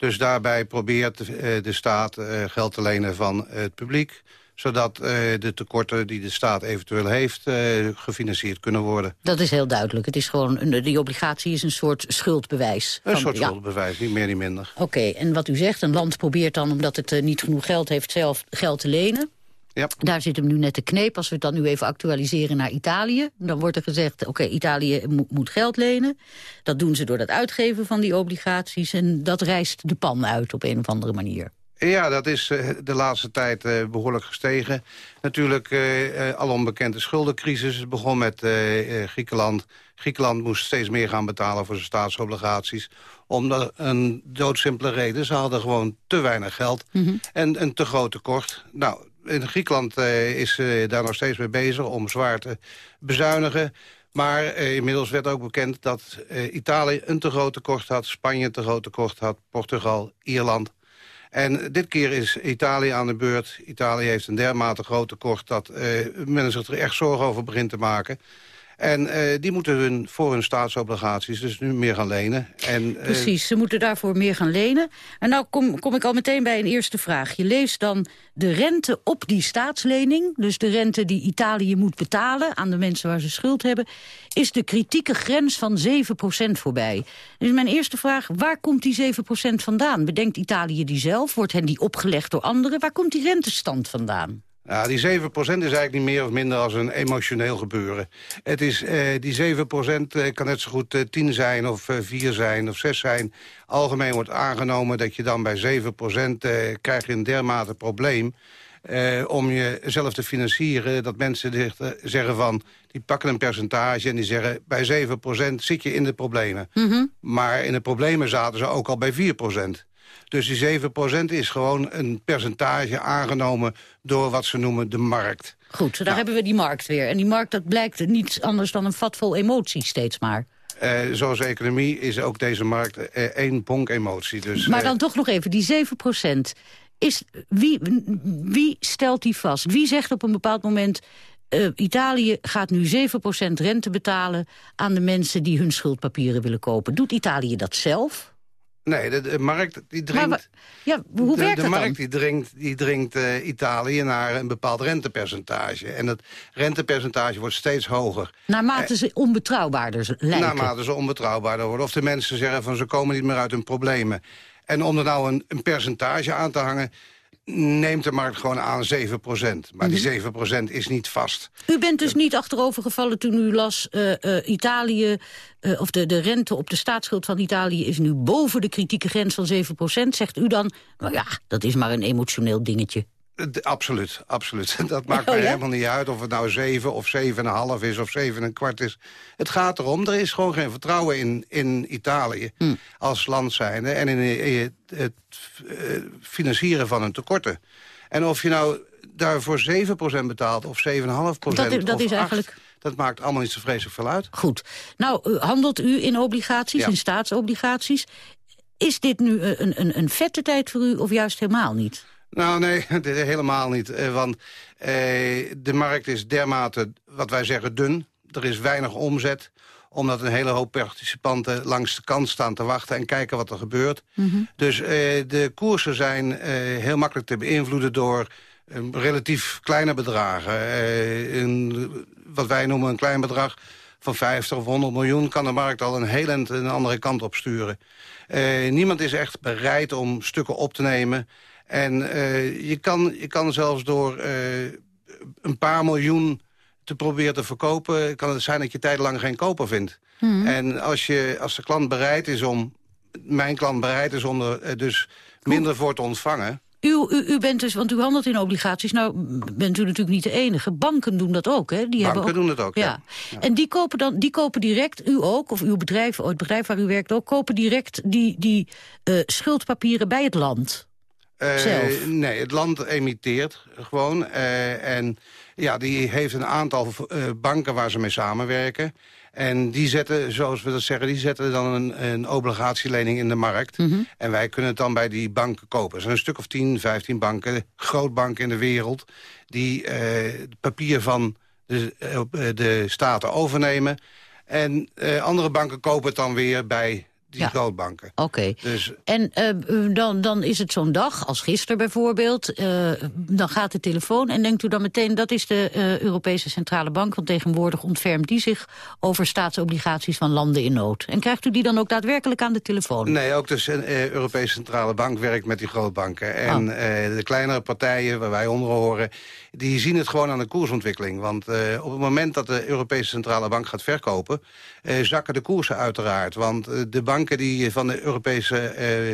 Dus daarbij probeert eh, de staat eh, geld te lenen van het publiek zodat uh, de tekorten die de staat eventueel heeft uh, gefinancierd kunnen worden. Dat is heel duidelijk. Het is gewoon een, die obligatie is een soort schuldbewijs. Een soort ja. schuldbewijs, niet meer niet minder. Oké, en wat u zegt, een land probeert dan, omdat het uh, niet genoeg geld heeft, zelf geld te lenen. Ja. Daar zit hem nu net de kneep. Als we het dan nu even actualiseren naar Italië... dan wordt er gezegd, oké, Italië moet, moet, geld lenen. Dat doen ze door het uitgeven van die obligaties... en dat rijst de pan uit op een of andere manier. Ja, dat is uh, de laatste tijd uh, behoorlijk gestegen. Natuurlijk uh, al onbekende schuldencrisis. Het begon met Griekenland. Griekenland moest steeds meer gaan betalen voor zijn staatsobligaties. Om een doodsimpele reden. Ze hadden gewoon te weinig geld mm -hmm. en een te groot tekort. Nou, in Griekenland uh, is uh, daar nog steeds mee bezig om zwaar te bezuinigen. Maar uh, inmiddels werd ook bekend dat Italië een te groot tekort had... Spanje een te groot tekort had, Portugal, Ierland. En dit keer is Italië aan de beurt. Italië heeft een dermate groot tekort dat men zich er echt zorgen over begint te maken... En uh, die moeten hun voor hun staatsobligaties dus nu meer gaan lenen. En, uh... Precies, ze moeten daarvoor meer gaan lenen. En nou kom, kom ik al meteen bij een eerste vraag. Je leest dan de rente op die staatslening... dus de rente die Italië moet betalen aan de mensen waar ze schuld hebben... is de kritieke grens van 7% voorbij. Dus mijn eerste vraag, waar komt die 7% vandaan? Bedenkt Italië die zelf? Wordt hen die opgelegd door anderen? Waar komt die rentestand vandaan? Ja, die 7% is eigenlijk niet meer of minder als een emotioneel gebeuren. Het is, eh, die 7% eh, kan net zo goed eh, 10 zijn of eh, 4 zijn of 6 zijn. Algemeen wordt aangenomen dat je dan bij 7% eh, krijg je een dermate probleem... Uh, om jezelf te financieren, dat mensen zich, zeggen van... die pakken een percentage en die zeggen... bij 7% zit je in de problemen. Mm -hmm. Maar in de problemen zaten ze ook al bij 4%. Dus die 7% is gewoon een percentage aangenomen door wat ze noemen de markt. Goed, daar nou, hebben we die markt weer. En die markt dat blijkt niets anders dan een vat vol emotie steeds maar. Uh, zoals economie is ook deze markt uh, één bonk emotie. Dus, maar dan uh, toch nog even, die 7% Is, wie, wie stelt die vast? Wie zegt op een bepaald moment... Italië gaat nu 7% rente betalen aan de mensen die hun schuldpapieren willen kopen. Doet Italië dat zelf? Nee, de, de, markt die dringt... Ja, hoe de, werkt de dat markt dan? die dringt, die dringt uh, Italië naar een bepaald rentepercentage. En dat rentepercentage wordt steeds hoger. Naarmate ze onbetrouwbaarder lijken. Naarmate ze onbetrouwbaarder worden. Of de mensen zeggen van ze komen niet meer uit hun problemen. En om er nou een, een percentage aan te hangen neemt de markt gewoon aan 7% Maar mm -hmm. die 7% is niet vast. U bent dus niet achterovergevallen toen u las... Uh, uh, Italië, uh, of de, de rente op de staatsschuld van Italië... is nu boven de kritieke grens van 7% Zegt u dan, nou ja, dat is maar een emotioneel dingetje. De, absoluut, absoluut. (laughs) Dat maakt Oh, mij ja? helemaal niet uit of het nou 7 of 7,5 is of 7 en kwart is. Het gaat erom, er is gewoon geen vertrouwen in, in Italië Hm. als land zijnde... en in, in het, het eh, financieren van hun tekorten. En of je nou daarvoor 7% betaalt of 7,5% Dat dat is 8, eigenlijk- dat maakt allemaal niet zo vreselijk veel uit. Goed. Nou, handelt u in obligaties, Ja. in staatsobligaties? Is dit nu een, een, een vette tijd voor u of juist helemaal niet? Nou, nee, (laughs) helemaal niet. Eh, want eh, de markt is dermate, wat wij zeggen, dun. Er is weinig omzet omdat een hele hoop participanten langs de kant staan te wachten... en kijken wat er gebeurt. Dus eh, de koersen zijn eh, heel makkelijk te beïnvloeden door eh, relatief kleine bedragen. Eh, een, wat wij noemen een klein bedrag van 50 of 100 miljoen... kan de markt al een heel eind een andere kant op sturen. Eh, niemand is echt bereid om stukken op te nemen. En eh, je, kan, je kan zelfs door eh, een paar miljoen te proberen te verkopen... kan het zijn dat je tijdenlang geen koper vindt. Mhm. En als, je, als de klant bereid is om... mijn klant bereid is om er eh, dus minder voor te ontvangen... U, u, u bent dus, want u handelt in obligaties. Nou, bent u natuurlijk niet de enige. Banken doen dat ook, hè? Die hebben Banken doen het ook, ja. En die kopen, dan, die kopen direct, u ook, of uw bedrijf, het bedrijf waar u werkt ook... kopen direct die, die schuldpapieren bij het land. Eh, Zelf? Nee, het land emitteert gewoon. eh, en ja, die heeft een aantal eh, banken waar ze mee samenwerken. En die zetten, zoals we dat zeggen, die zetten dan een, een obligatielening in de markt. Mhm. En wij kunnen het dan bij die banken kopen. Er zijn een stuk of 10, 15 banken, grootbanken in de wereld... die eh, het papier van de, de staten overnemen. En eh, andere banken kopen het dan weer bij die Ja. grootbanken. Oké. Dus En eh, dan, dan is het zo'n dag, als gisteren bijvoorbeeld... eh, dan gaat de telefoon en denkt u dan meteen... dat is de eh, Europese Centrale Bank... want tegenwoordig ontfermt die zich over staatsobligaties van landen in nood. En krijgt u die dan ook daadwerkelijk aan de telefoon? Nee, ook de Europese Centrale Bank werkt met die grootbanken. En Oh. eh, de kleinere partijen, waar wij onder horen... die zien het gewoon aan de koersontwikkeling. Want op het moment dat de Europese Centrale Bank gaat verkopen... zakken de koersen uiteraard. Want de banken die van de Europese eh,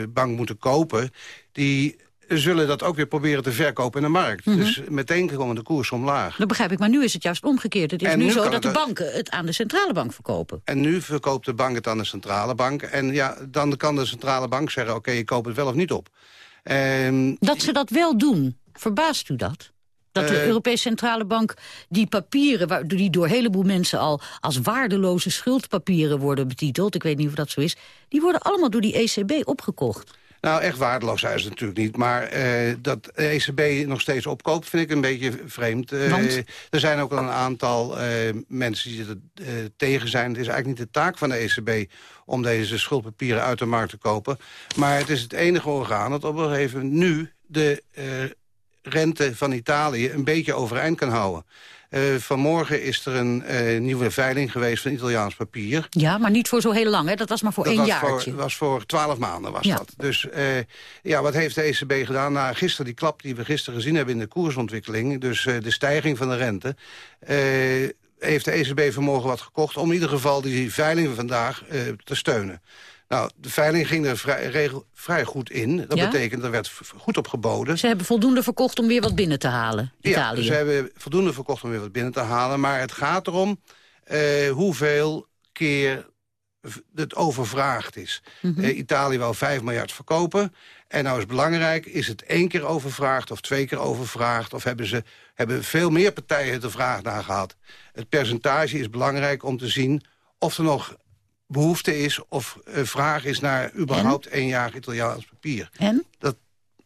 eh, Bank moeten kopen... die zullen dat ook weer proberen te verkopen in de markt. Mhm. Dus meteen komen de koersen omlaag. Dat begrijp ik, maar nu is het juist omgekeerd. Het is En nu, zo dat de banken het aan de centrale bank verkopen. En nu verkoopt de bank het aan de centrale bank. En ja, dan kan de centrale bank zeggen... oké, ik koop het wel of niet op. Ehm, Dat ze dat wel doen, verbaast u dat? Dat de Eh, Europese Centrale Bank die papieren... waar- die door een heleboel mensen al als waardeloze schuldpapieren worden betiteld... ik weet niet of dat zo is... die worden allemaal door die ECB opgekocht. Nou, echt waardeloos zijn ze natuurlijk niet. Maar eh, dat de ECB nog steeds opkoopt, vind ik een beetje vreemd. Want? er zijn ook al een aantal mensen die er tegen zijn. Het is eigenlijk niet de taak van de ECB om deze schuldpapieren uit de markt te kopen. Maar het is het enige orgaan dat op een gegeven moment nu de rente van Italië een beetje overeind kan houden. Eh, vanmorgen is er een eh, nieuwe veiling geweest van Italiaans papier. Ja, maar niet voor zo heel lang, hè? Dat was maar voor Dat één jaartje. Voor, was voor twaalf maanden was Ja. dat. Dus eh, ja, wat heeft de ECB gedaan? Na gisteren die klap die we gisteren gezien hebben in de koersontwikkeling... dus de stijging van de rente... heeft de ECB vanmorgen wat gekocht... om in ieder geval die veiling van vandaag te steunen. Nou, de veiling ging er vrij, regel, vrij goed in. Dat Ja? betekent, er werd goed op geboden. Ze hebben voldoende verkocht om weer wat binnen te halen, Italië. Ja, ze hebben voldoende verkocht om weer wat binnen te halen. Maar het gaat erom eh, hoeveel keer het overvraagd is. Mhm. Eh, Italië wil 5 miljard verkopen. En nou is belangrijk, is het één keer overvraagd of twee keer overvraagd... of hebben, ze, hebben veel meer partijen de vraag naar gehad. Het percentage is belangrijk om te zien of er nog behoefte is... of vraag is naar überhaupt één jaar Italiaans papier. En? Dat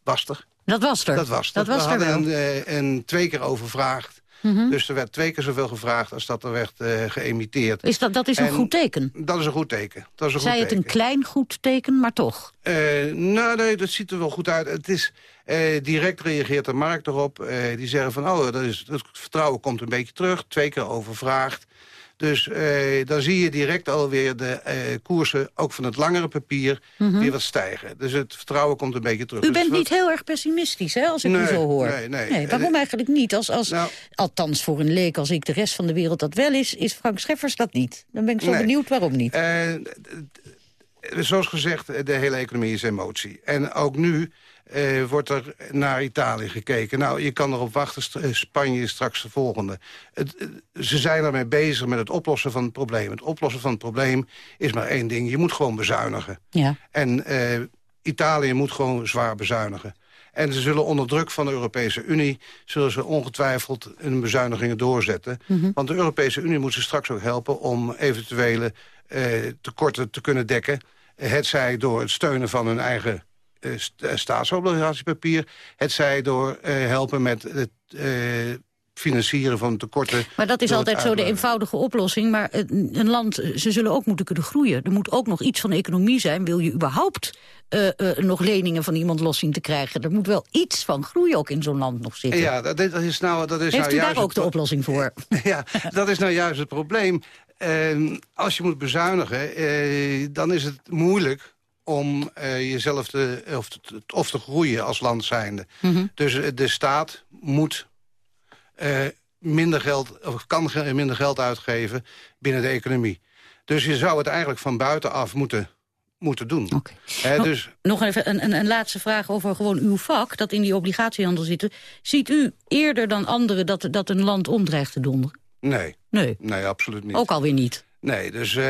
was er. Dat was er. Dat was er. Dat was We er wel. hadden een, eh, een twee keer overvraagd. Mhm. Dus er werd twee keer zoveel gevraagd als dat er werd geëmiteerd. Is dat, dat is een En goed teken. Dat is een goed teken. Dat is een Zij goed het een klein goed teken, maar toch. Eh, nou, nee, dat ziet er wel goed uit. Het is, direct reageert de markt erop. Die zeggen van, oh, dat is, het vertrouwen komt een beetje terug. Twee keer overvraagd. Dus eh, dan zie je direct alweer de eh, koersen, ook van het langere papier, Mhm. weer wat stijgen. Dus het vertrouwen komt een beetje terug. U Dus bent niet heel erg pessimistisch, hè, als ik u Nee, zo hoor. nee, nee. waarom eigenlijk niet? Als, als, Nou- althans, voor een leek als ik de rest van de wereld dat wel is... is Frank Scheffers dat niet. Dan ben ik zo Nee. benieuwd waarom niet. Eh, zoals gezegd, de hele economie is emotie. En ook nu eh, wordt er naar Italië gekeken. Nou, je kan erop wachten, eh, Spanje is straks de volgende. Het, eh, ze zijn ermee bezig met het oplossen van het probleem. Het oplossen van het probleem is maar één ding. Je moet gewoon bezuinigen. Ja. En Italië moet gewoon zwaar bezuinigen. En ze zullen onder druk van de Europese Unie... zullen ze ongetwijfeld hun bezuinigingen doorzetten. Mhm. Want de Europese Unie moet ze straks ook helpen... om eventuele eh, tekorten te kunnen dekken. Het zij door het steunen van hun eigen staatsobligatiepapier. Het zij door eh, helpen met het eh, financieren van tekorten. Maar dat is altijd zo de eenvoudige oplossing. Maar een, land, eh, ze zullen ook moeten kunnen groeien. Er moet ook nog iets van de economie zijn. Wil je überhaupt eh, eh, nog leningen van iemand los zien te krijgen? Er moet wel iets van groei ook in zo'n land nog zitten. Ja, dat, dat is nou, dat is Heeft nou u juist daar ook de oplossing voor? (laughs) Ja, dat is nou juist het probleem. Als je moet bezuinigen, eh, dan is het moeilijk om eh, jezelf te of, te, of te groeien als land zijnde. Mhm. Dus eh, de staat moet eh, minder geld, of kan ge- minder geld uitgeven binnen de economie. Dus je zou het eigenlijk van buitenaf moeten, moeten doen. Dus Nog even een, een, een laatste vraag over gewoon uw vak, dat in die obligatiehandel zitten. Ziet u eerder dan anderen dat, dat een land omdreigt te donderen? nee, Nee. nee, absoluut niet. Ook alweer niet. Nee, dus eh,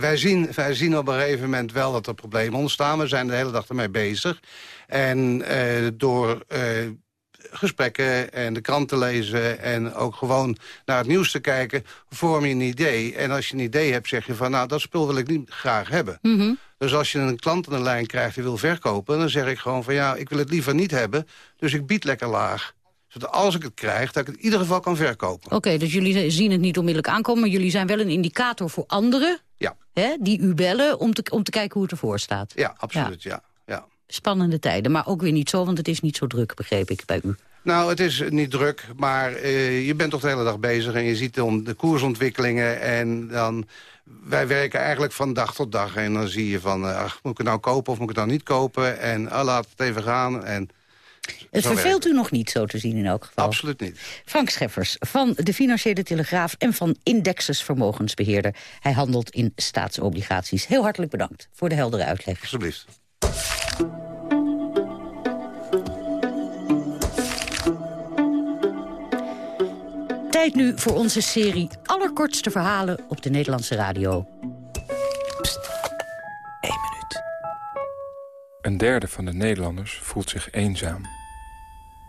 wij, zien, wij zien op een gegeven moment wel dat er problemen ontstaan. We zijn de hele dag ermee bezig. En eh, door eh, gesprekken en de krant te lezen... en ook gewoon naar het nieuws te kijken, vorm je een idee. En als je een idee hebt, zeg je van... nou, dat spul wil ik niet graag hebben. Mhm. Dus als je een klant aan de lijn krijgt die wil verkopen... dan zeg ik gewoon van ja, ik wil het liever niet hebben... dus ik bied lekker laag. Zodat als ik het krijg, dat ik het in ieder geval kan verkopen. Oké, dus jullie zien het niet onmiddellijk aankomen... maar jullie zijn wel een indicator voor anderen Ja. hè, die u bellen... Om te, om te kijken hoe het ervoor staat. Ja, absoluut, ja. ja. Spannende tijden, maar ook weer niet zo... want het is niet zo druk, begreep ik, bij u. Nou, het is niet druk, maar eh, je bent toch de hele dag bezig... en je ziet dan de koersontwikkelingen en dan... Wij werken eigenlijk van dag tot dag en dan zie je van... eh, ach, moet ik het nou kopen of moet ik het nou niet kopen? En ah, laat het even gaan. En Het zo verveelt u nog niet, zo te zien in elk geval. Absoluut niet. Frank Scheffers van de Financiële Telegraaf... en van Indexus Vermogensbeheerder. Hij handelt in staatsobligaties. Heel hartelijk bedankt voor de heldere uitleg. Alsjeblieft. Tijd nu voor onze serie Allerkortste Verhalen op de Nederlandse radio. Een derde van de Nederlanders voelt zich eenzaam.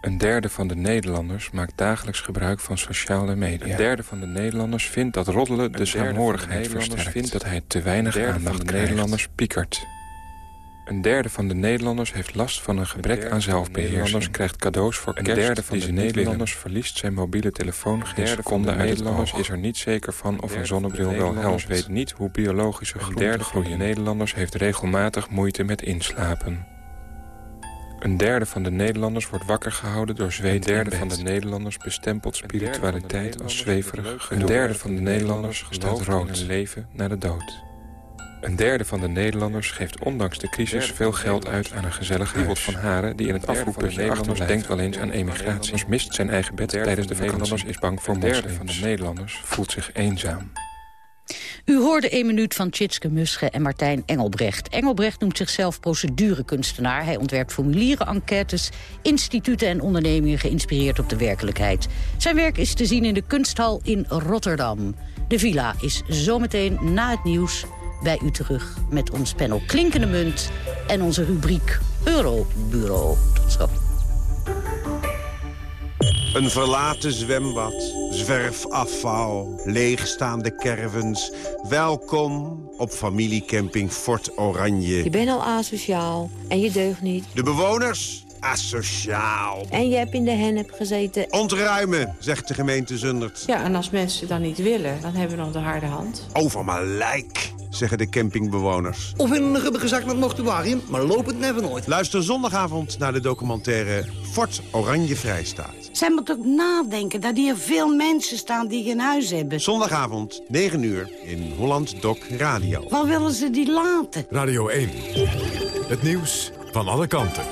Een derde van de Nederlanders maakt dagelijks gebruik van sociale media. Een derde van de Nederlanders vindt dat roddelen de saamhorigheid versterkt. vindt dat hij te weinig aandacht van de Nederlanders piekert. Een derde van de Nederlanders heeft last van een gebrek aan zelfbeheersing. Nederlanders krijgt cadeaus voor een derde van de Nederlanders verliest zijn mobiele telefoon geen seconde uit oog. is er niet zeker van of een zonnebril wel helpt. weet niet hoe biologische groenten Een derde van de Nederlanders heeft regelmatig moeite met inslapen. Een derde van de Nederlanders wordt wakker gehouden door zweet. Een derde van de Nederlanders bestempelt spiritualiteit als zweverig. Een derde van de Nederlanders staat rood een leven na de dood. Een derde van de Nederlanders geeft ondanks de crisis veel geld uit aan een gezellig huis. van Haren, die in het afvoerputje achterblijft, denkt wel eens aan emigratie. mist zijn eigen bed tijdens de vakantie. is bang voor moslims. Een derde van de Nederlanders voelt zich eenzaam. U hoorde een minuut van Tjitske Musche en Martijn Engelbrecht. Engelbrecht noemt zichzelf procedurekunstenaar. Hij ontwerpt formulieren, enquêtes, instituten en ondernemingen... geïnspireerd op de werkelijkheid. Zijn werk is te zien in de kunsthal in Rotterdam. De villa is zometeen na het nieuws bij u terug... met ons panel Klinkende Munt en onze rubriek Eurobureau. Tot zo. Een verlaten zwembad, zwerfafval, leegstaande caravans. Welkom op familiecamping Fort Oranje. Je bent al asociaal en je deugt niet. De bewoners, asociaal. En je hebt in de hennep gezeten. Ontruimen, zegt de gemeente Zundert. Ja, en als mensen dan niet willen, dan hebben we nog de harde hand. Over mijn lijk, zeggen de campingbewoners. Of in een rubberen zak naar het mortuarium, maar lopend never nooit. Luister zondagavond naar de documentaire Fort Oranje Vrijstaat. Zij moet ook nadenken dat hier veel mensen staan die geen huis hebben. Zondagavond, 9 uur, in Holland Doc Radio. Waar willen ze die laten? Radio 1. Het nieuws van alle kanten.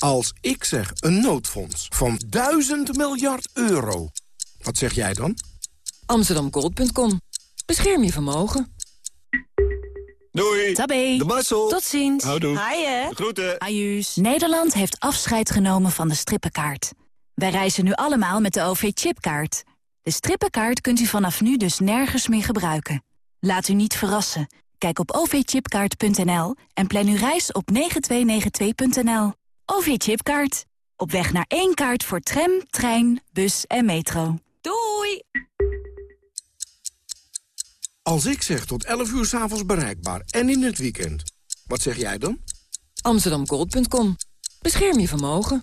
Als ik zeg een noodfonds van 1000 miljard euro, wat zeg jij dan? Amsterdamgold.com. Bescherm je vermogen. Doei. Tabé. De Marcel. Tot ziens. Houdoe. Haaien. Groeten. Ajuus. Nederland heeft afscheid genomen van de strippenkaart. Wij reizen nu allemaal met de OV-chipkaart. De strippenkaart kunt u vanaf nu dus nergens meer gebruiken. Laat u niet verrassen. Kijk op ovchipkaart.nl en plan uw reis op 9292.nl. OV-chipkaart. Op weg naar één kaart voor tram, trein, bus en metro. Doei! Als ik zeg tot 11 uur s'avonds bereikbaar en in het weekend, wat zeg jij dan? Amsterdamgold.com. Bescherm je vermogen.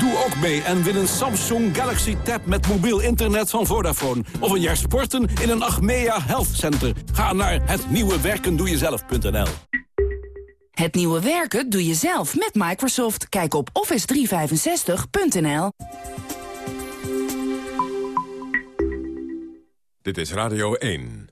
Doe ook mee en win een Samsung Galaxy Tab met mobiel internet van Vodafone. Of een jaar sporten in een Achmea Health Center. Ga naar hetnieuwewerkendoejezelf.nl Het nieuwe werken doe je zelf met Microsoft. Kijk op office365.nl Dit is Radio 1.